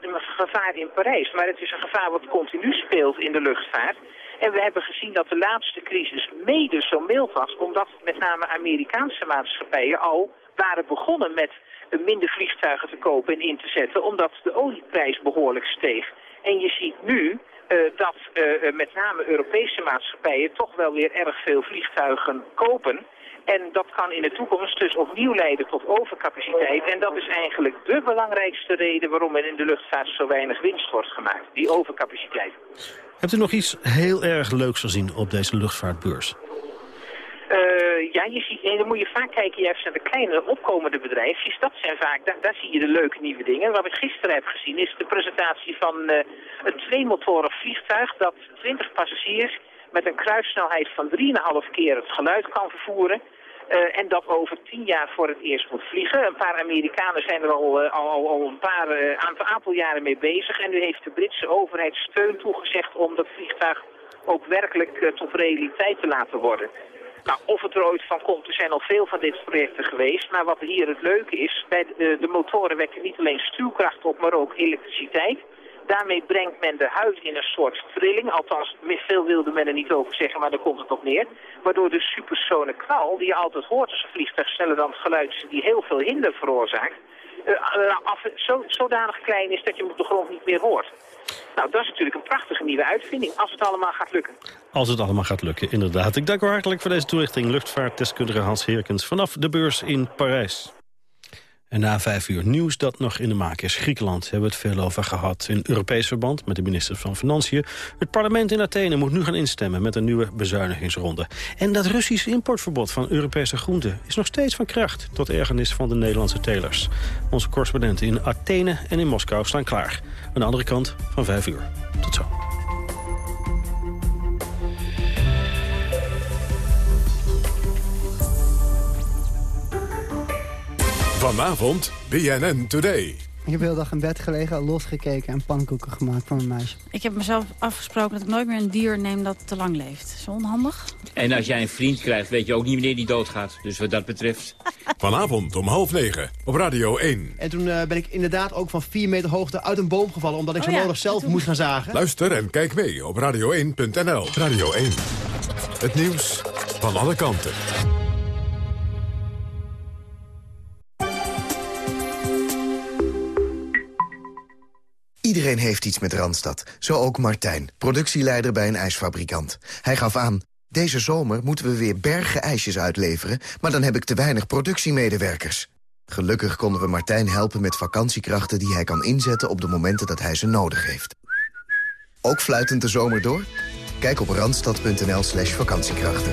een gevaar in Parijs, maar het is een gevaar wat continu speelt in de luchtvaart. En we hebben gezien dat de laatste crisis mede zo mild was, omdat met name Amerikaanse maatschappijen al waren begonnen met minder vliegtuigen te kopen en in te zetten, omdat de olieprijs behoorlijk steeg. En je ziet nu uh, dat uh, met name Europese maatschappijen toch wel weer erg veel vliegtuigen kopen. En dat kan in de toekomst dus opnieuw leiden tot overcapaciteit. En dat is eigenlijk de belangrijkste reden waarom er in de luchtvaart zo weinig winst wordt gemaakt. Die overcapaciteit. Hebt u nog iets heel erg leuks gezien op deze luchtvaartbeurs? Uh, ja, je ziet, dan moet je vaak kijken juist naar de kleine opkomende bedrijfjes. Dat zijn vaak, daar, daar zie je de leuke nieuwe dingen. Wat ik gisteren heb gezien is de presentatie van uh, een tweemotorig vliegtuig dat 20 passagiers met een kruissnelheid van 3,5 keer het geluid kan vervoeren. Uh, en dat over tien jaar voor het eerst moet vliegen. Een paar Amerikanen zijn er al, uh, al, al een paar uh, aantal, aantal jaren mee bezig. En nu heeft de Britse overheid steun toegezegd om dat vliegtuig ook werkelijk tot realiteit te laten worden. Nou, of het er ooit van komt, er zijn al veel van dit projecten geweest. Maar wat hier het leuke is, bij de, de motoren wekken niet alleen stuwkracht op, maar ook elektriciteit. Daarmee brengt men de huid in een soort trilling. Althans, veel wilde men er niet over zeggen, maar daar komt het op neer. Waardoor de supersone knal, die je altijd hoort als een vliegtuig sneller dan het geluid, die heel veel hinder veroorzaakt, uh, af, zo, zodanig klein is dat je hem op de grond niet meer hoort. Nou, dat is natuurlijk een prachtige nieuwe uitvinding, als het allemaal gaat lukken. Als het allemaal gaat lukken, inderdaad. Ik dank u hartelijk voor deze toelichting. Luchtvaartdeskundige Hans Heerkens vanaf de beurs in Parijs. En na vijf uur nieuws dat nog in de maak is. Griekenland hebben we het veel over gehad. In Europees verband met de minister van Financiën. Het parlement in Athene moet nu gaan instemmen met een nieuwe bezuinigingsronde. En dat Russische importverbod van Europese groenten is nog steeds van kracht. Tot ergernis van de Nederlandse telers. Onze correspondenten in Athene en in Moskou staan klaar. Aan de andere kant van vijf uur. Tot zo. Vanavond BNN Today. Ik heb heel dag in bed gelegen, losgekeken en pannenkoeken gemaakt van mijn meisje. Ik heb mezelf afgesproken dat ik nooit meer een dier neem dat te lang leeft. Zo onhandig. En als jij een vriend krijgt, weet je ook niet wanneer die doodgaat. Dus wat dat betreft... [LAUGHS] Vanavond om half negen op Radio 1. En toen uh, ben ik inderdaad ook van 4 meter hoogte uit een boom gevallen... omdat ik oh, zo ja, nodig zelf moest gaan zagen. Luister en kijk mee op radio1.nl. Radio 1. Het nieuws van alle kanten. Iedereen heeft iets met Randstad. Zo ook Martijn, productieleider bij een ijsfabrikant. Hij gaf aan, deze zomer moeten we weer bergen ijsjes uitleveren... maar dan heb ik te weinig productiemedewerkers. Gelukkig konden we Martijn helpen met vakantiekrachten... die hij kan inzetten op de momenten dat hij ze nodig heeft. Ook fluitend de zomer door? Kijk op randstad.nl slash vakantiekrachten.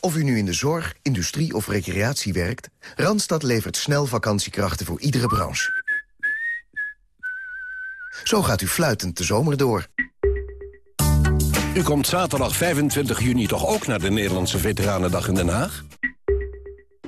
Of u nu in de zorg, industrie of recreatie werkt... Randstad levert snel vakantiekrachten voor iedere branche. Zo gaat u fluitend de zomer door. U komt zaterdag 25 juni toch ook naar de Nederlandse Veteranendag in Den Haag?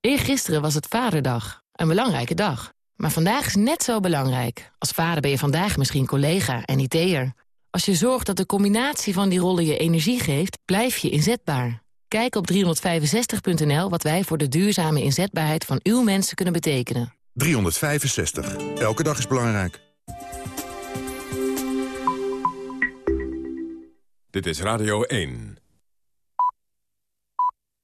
Eergisteren was het Vaderdag. Een belangrijke dag. Maar vandaag is net zo belangrijk. Als vader ben je vandaag misschien collega en IT'er. Als je zorgt dat de combinatie van die rollen je energie geeft, blijf je inzetbaar. Kijk op 365.nl wat wij voor de duurzame inzetbaarheid van uw mensen kunnen betekenen. 365. Elke dag is belangrijk. Dit is Radio 1.